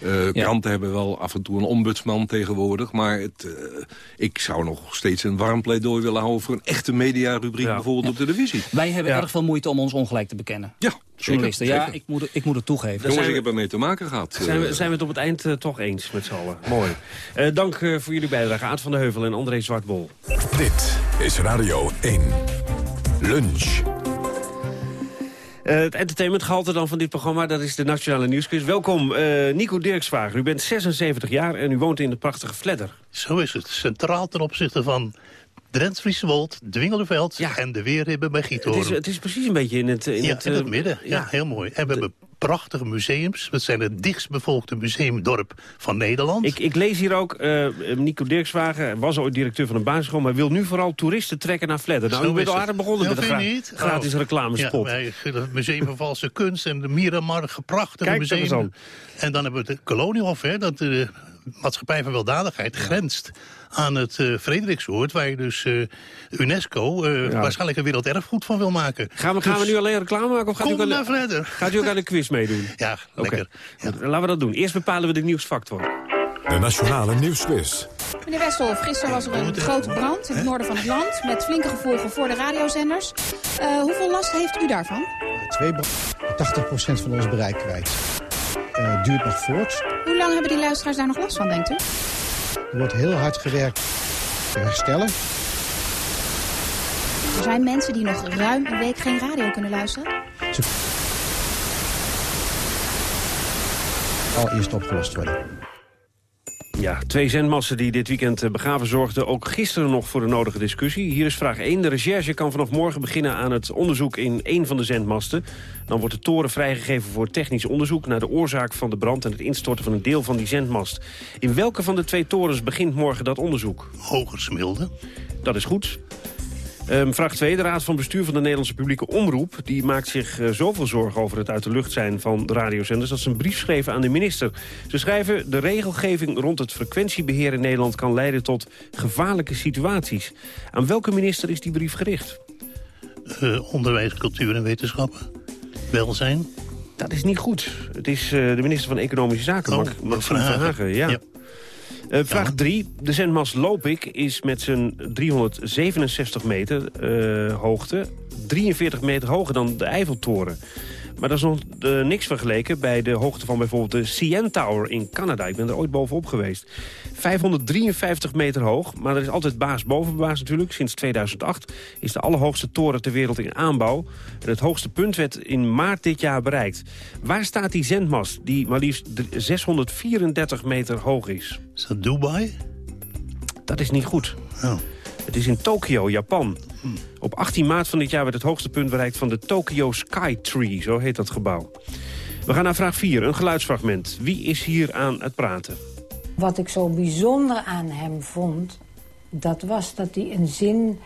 Eh, Kranten hebben wel af en toe een ombudsman tegenwoordig. Maar het, ik zou nog steeds een warm pleidooi willen houden... voor een echte mediarubriek bijvoorbeeld op televisie. Wij hebben erg veel moeite om ons ongelijk te bekennen. Ja, Journalisten, zeker, ja, ik moet, het- ik moet het toegeven. Jongens, ik heb ermee te maken gehad. Zijn we, Eh, zijn we het op het eind eh, toch eens met z'n allen. Mooi. Eh, dank eh, voor jullie bijdrage. Aad van de Heuvel en André Zwartbol. Dit is Radio 1. Lunch. Eh, het entertainmentgehalte dan van dit programma, dat is de Nationale Nieuwsquiz. Welkom, eh, Nico Dirksvager. U bent 76 jaar en u woont in de prachtige Vledder. Zo is het. Centraal ten opzichte van Drents Frieswold, Dwingelerveld en de Weerribben bij Het Giethoorn. is, het is precies een beetje in het... In ja, het, in het eh, midden. Ja, heel mooi. En we hebben prachtige museums. We zijn het dichtstbevolkte museumdorp van Nederland. Ik, ik lees hier ook, eh, Nico Dirkswagen was ooit directeur van een basisschool... maar wil nu vooral toeristen trekken naar Vledder. Nou, u bent al het. aardig begonnen Ja, met een gra- niet? gratis Oh. reclamespot. Ja, het Museum van Valse Kunst en de Miramar, prachtige Kijk, museum. En dan hebben we het Koloniehof, hè, dat de maatschappij van weldadigheid grenst aan het eh Frederiksoord... waar je dus eh, UNESCO eh, Ja. waarschijnlijk een werelderfgoed van wil maken. Gaan we, gaan we Dus nu alleen reclame maken? Of gaat Kom u ook aan naar de- Vledder. Gaat u ook aan de quiz meedoen? Ja, Oké. lekker. Goed, Laten we dat doen. Eerst bepalen we de nieuwsfactor. De Nationale Nieuwsquiz. Meneer Westhoff, gisteren was er een grote brand in het noorden van het land... met flinke gevolgen voor de radiozenders. Eh, hoeveel last heeft u daarvan? Twee bra- 80% van ons bereik kwijt. Eh, duurt nog voort. Hoe lang hebben die luisteraars daar nog last van, denkt u? Er wordt heel hard gewerkt te herstellen. Er zijn mensen die nog ruim een week geen radio kunnen luisteren. Al eerst opgelost worden. Ja, twee zendmassen die dit weekend eh, begraven zorgden ook gisteren nog voor de nodige discussie. Hier is vraag 1. De recherche kan vanaf morgen beginnen aan het onderzoek in één van de zendmasten. Dan wordt de toren vrijgegeven voor technisch onderzoek naar de oorzaak van de brand en het instorten van een deel van die zendmast. In welke van de twee torens begint morgen dat onderzoek? Hogersmilde. Dat is goed. Ehm, vraag 2. De Raad van Bestuur van de Nederlandse Publieke Omroep... die maakt zich eh, zoveel zorgen over het uit de lucht zijn van de radiozenders... dat ze een brief schreven aan de minister. Ze schrijven... de regelgeving rond het frequentiebeheer in Nederland... kan leiden tot gevaarlijke situaties. Aan welke minister is die brief gericht? Eh, onderwijs, cultuur en wetenschappen. Welzijn. Dat is niet goed. Het is eh, de minister van Economische Zaken, Oh. Verhagen. Ja. Ja. Eh, vraag 3. De zendmast Lopik is met zijn 367 meter eh, hoogte 43 meter hoger dan de Eiffeltoren. Maar dat is nog eh, niks vergeleken bij de hoogte van bijvoorbeeld de CN Tower in Canada. Ik ben er ooit bovenop geweest. 553 meter hoog, maar er is altijd baas boven baas natuurlijk. Sinds 2008 is de allerhoogste toren ter wereld in aanbouw. En het hoogste punt werd in maart dit jaar bereikt. Waar staat die zendmast die maar liefst 634 meter hoog is? Is dat Dubai? Dat is niet goed. Oh. Het is in Tokio, Japan. Op 18 maart van dit jaar werd het hoogste punt bereikt van de Tokyo Sky Tree. Zo heet dat gebouw. We gaan naar vraag 4, een geluidsfragment. Wie is hier aan het praten? Wat ik zo bijzonder aan hem vond, dat was dat hij een zin...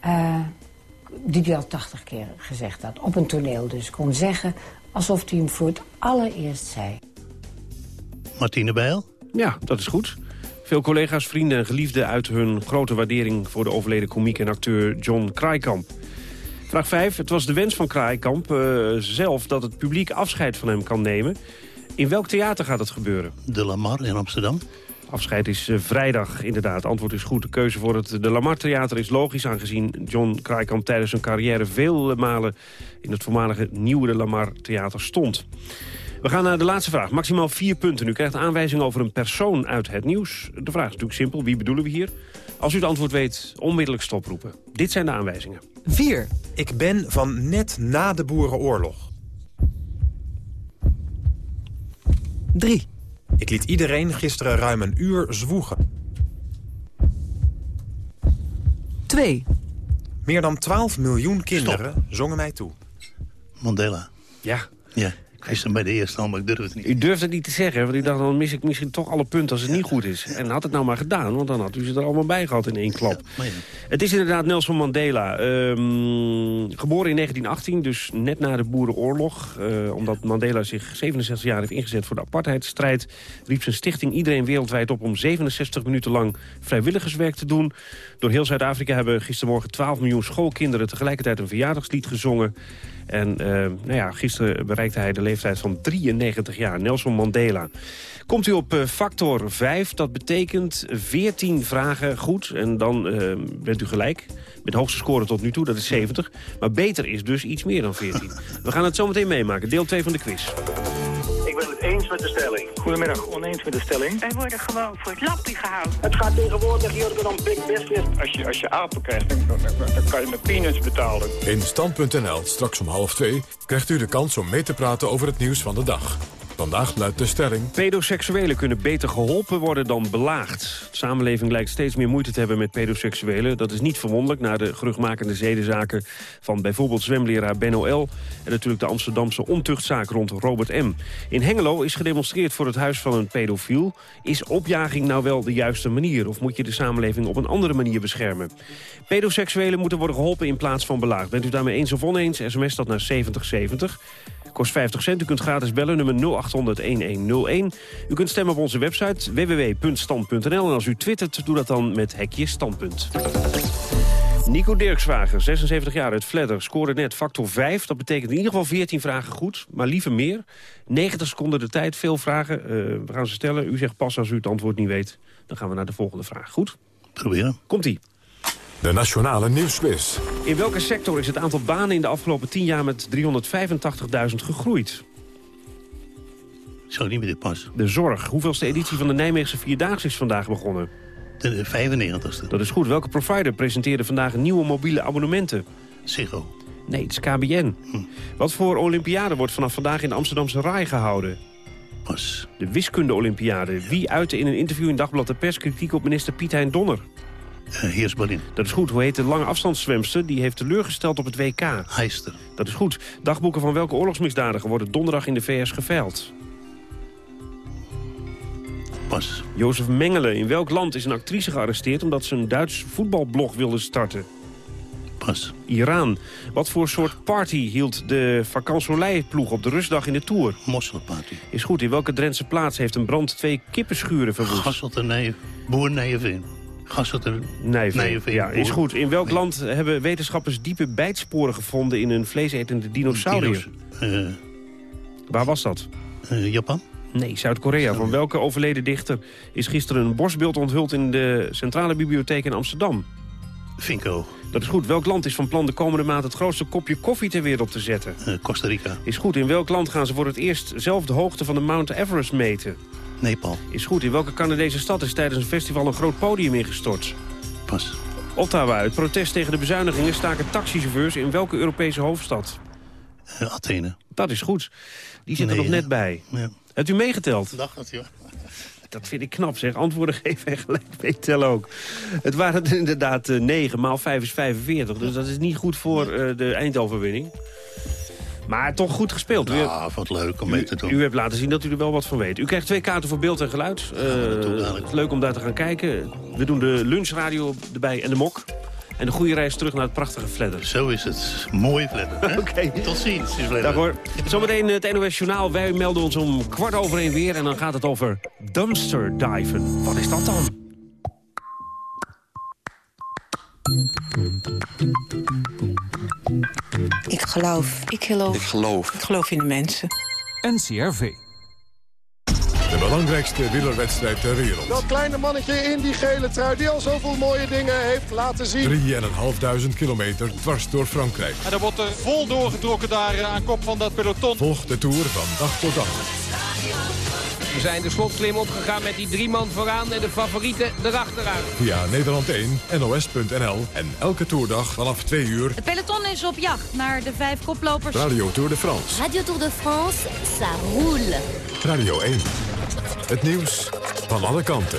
eh, die hij al tachtig keer gezegd had, op een toneel dus, kon zeggen... alsof hij hem voor het allereerst zei. Martine Bijl? Ja, dat is goed. Veel collega's, vrienden en geliefden uit hun grote waardering... voor de overleden komiek en acteur John Kraaikamp. Vraag 5. Het was de wens van Kraaikamp eh, zelf dat het publiek afscheid van hem kan nemen. In welk theater gaat het gebeuren? De Lamar in Amsterdam. Afscheid is eh, vrijdag, inderdaad. Antwoord is goed. De keuze voor het De Lamar Theater is logisch... aangezien John Kraaikamp tijdens zijn carrière vele malen... in het voormalige nieuwe De Lamar Theater stond. We gaan naar de laatste vraag. Maximaal vier punten. U krijgt aanwijzing over een persoon uit het nieuws. De vraag is natuurlijk simpel. Wie bedoelen we hier? Als u het antwoord weet, onmiddellijk stoproepen. Dit zijn de aanwijzingen. 4. Ik ben van net na de Boerenoorlog. 3. Ik liet iedereen gisteren ruim een uur zwoegen. 2. Meer dan 12 miljoen kinderen zongen mij toe. Mandela. Ja. Ja, hem bij de eerste maar ik durf het niet. U durft het niet te zeggen, want u dacht dan mis ik misschien toch alle punten als het niet goed is. En had het nou maar gedaan, want dan had u ze er allemaal bij gehad in één klap. Ja. Het is inderdaad Nelson Mandela. ehm, geboren in 1918, dus net na de Boerenoorlog. Eh, omdat Mandela zich 67 jaar heeft ingezet voor de apartheidsstrijd... riep zijn stichting iedereen wereldwijd op om 67 minuten lang vrijwilligerswerk te doen. Door heel Zuid-Afrika hebben gistermorgen 12 miljoen schoolkinderen... tegelijkertijd een verjaardagslied gezongen. En eh, nou ja, gisteren bereikte hij de leeftijd van 93 jaar, Nelson Mandela. Komt u op eh, factor 5, dat betekent 14 vragen goed. En dan eh, bent u gelijk. Met de hoogste score tot nu toe, dat is 70. Maar beter is dus iets meer dan 14. We gaan het zo meteen meemaken, deel 2 van de quiz. Ik ben het eens met de stelling. Goedemiddag, oneens met de stelling. Wij worden gewoon voor het lappie gehouden. Het gaat tegenwoordig hier om big business. Als je, als je apen krijgt, dan, dan, dan kan je met peanuts betalen. In Stand.nl, straks om half twee, krijgt u de kans om mee te praten over het nieuws van de dag. Vandaag luidt de stelling... Pedoseksuelen kunnen beter geholpen worden dan belaagd. De samenleving lijkt steeds meer moeite te hebben met pedoseksuelen. Dat is niet verwonderlijk na de geruchtmakende zedenzaken... van bijvoorbeeld zwemleraar Ben L. en natuurlijk de Amsterdamse ontuchtzaak rond Robert M. In Hengelo is gedemonstreerd voor het huis van een pedofiel. Is opjaging nou wel de juiste manier? Of moet je de samenleving op een andere manier beschermen? Pedoseksuelen moeten worden geholpen in plaats van belaagd. Bent u daarmee eens of oneens? SMS dat naar 7070. Kost 50 cent. U kunt gratis bellen, nummer 0800-1101. U kunt stemmen op onze website www.stand.nl. En als u twittert, doe dat dan met hekje standpunt. Nico Dirkswager, 76 jaar uit Vledder, scoorde net factor 5. Dat betekent in ieder geval 14 vragen goed, maar liever meer. 90 seconden de tijd, veel vragen. Eh, we gaan ze stellen. U zegt pas als u het antwoord niet weet. Dan gaan we naar de volgende vraag. Goed? Proberen. Komt-ie. De Nationale Nieuwsquiz. In welke sector is het aantal banen in de afgelopen 10 jaar met 385.000 gegroeid? Zo niet meer dit pas. De zorg. Hoeveelste editie van de Nijmeegse Vierdaagse is vandaag begonnen? De 95ste. Dat is goed. Welke provider presenteerde vandaag nieuwe mobiele abonnementen? Ziggo. Nee, het is KBN. Wat voor olympiade wordt vanaf vandaag in de Amsterdamse Rai gehouden? Pas. De wiskunde-olympiade. Wie uitte in een interview in Dagblad de Pers kritiek op minister Piet Hein Donner? Heers Balin. Dat is goed. Hoe heet de lange afstandszwemster? Die heeft teleurgesteld op het WK. Heister. Dat is goed. Dagboeken van welke oorlogsmisdadiger worden donderdag in de VS geveild? Pas. Jozef Mengele. In welk land is een actrice gearresteerd... omdat ze een Duits voetbalblog wilde starten? Pas. Iran. Wat voor soort party hield de vakansolei-ploeg op de rustdag in de Tour? Mosselparty. Is goed. In welke Drentse plaats heeft een brand twee kippenschuren verwoest? Gasselt en. Boer Nijenveen. Gasselt en Nijveen. Nijenveen. Ja, is goed. In welk land hebben wetenschappers diepe bijtsporen gevonden... in een vleesetende dinosaurier? Uh, Waar was dat? Uh, Japan. Nee, Zuid-Korea. Van welke overleden dichter is gisteren een borstbeeld onthuld... in de Centrale Bibliotheek in Amsterdam? Finco. Dat is goed. Welk land is van plan de komende maand het grootste kopje koffie ter wereld te zetten? Uh, Costa Rica. Is goed. In welk land gaan ze voor het eerst zelf de hoogte van de Mount Everest meten? Nepal. Is goed. In welke Canadese stad is tijdens een festival een groot podium ingestort? Pas. Ottawa. Het protest tegen de bezuinigingen staken taxichauffeurs in welke Europese hoofdstad? Uh, Athene. Dat is goed. Die zit er nog net ja. bij. Ja. Hebt u meegeteld? Dacht dat, joh. Dat vind ik knap, zeg. Antwoorden geven en gelijk meetellen ook. Het waren er inderdaad eh, 9, maal 5 is 45. Dus dat is niet goed voor eh, de eindoverwinning. Maar toch goed gespeeld. Ja, wat leuk om mee te doen. u hebt laten zien dat u er wel wat van weet. U krijgt twee kaarten voor beeld en geluid. Eh, leuk om daar te gaan kijken. We doen de lunchradio erbij en de mok. En de goede reis terug naar het prachtige Vledder. Zo is het. Mooi Vledder. Oké. Tot ziens. Dag hoor. Zometeen het NOS Journaal. Wij melden ons om kwart over één weer. En dan gaat het over dumpster diven. Wat is dat dan? Ik geloof. Ik geloof. Ik geloof. Ik geloof in de mensen. NCRV. De belangrijkste wielerwedstrijd ter wereld. Dat kleine mannetje in die gele trui die al zoveel mooie dingen heeft laten zien. 3.500 kilometer dwars door Frankrijk. En er wordt er vol doorgetrokken daar eh, aan kop van dat peloton. Volg de Tour van dag tot dag. We zijn de slotklim opgegaan met die drie man vooraan en de favorieten erachteraan. Via Nederland 1, NOS.nl en elke toerdag vanaf 2 uur. Het peloton is op jacht naar de vijf koplopers. Radio Tour de France. Radio Tour de France, ça roule. Radio 1. Het nieuws van alle kanten.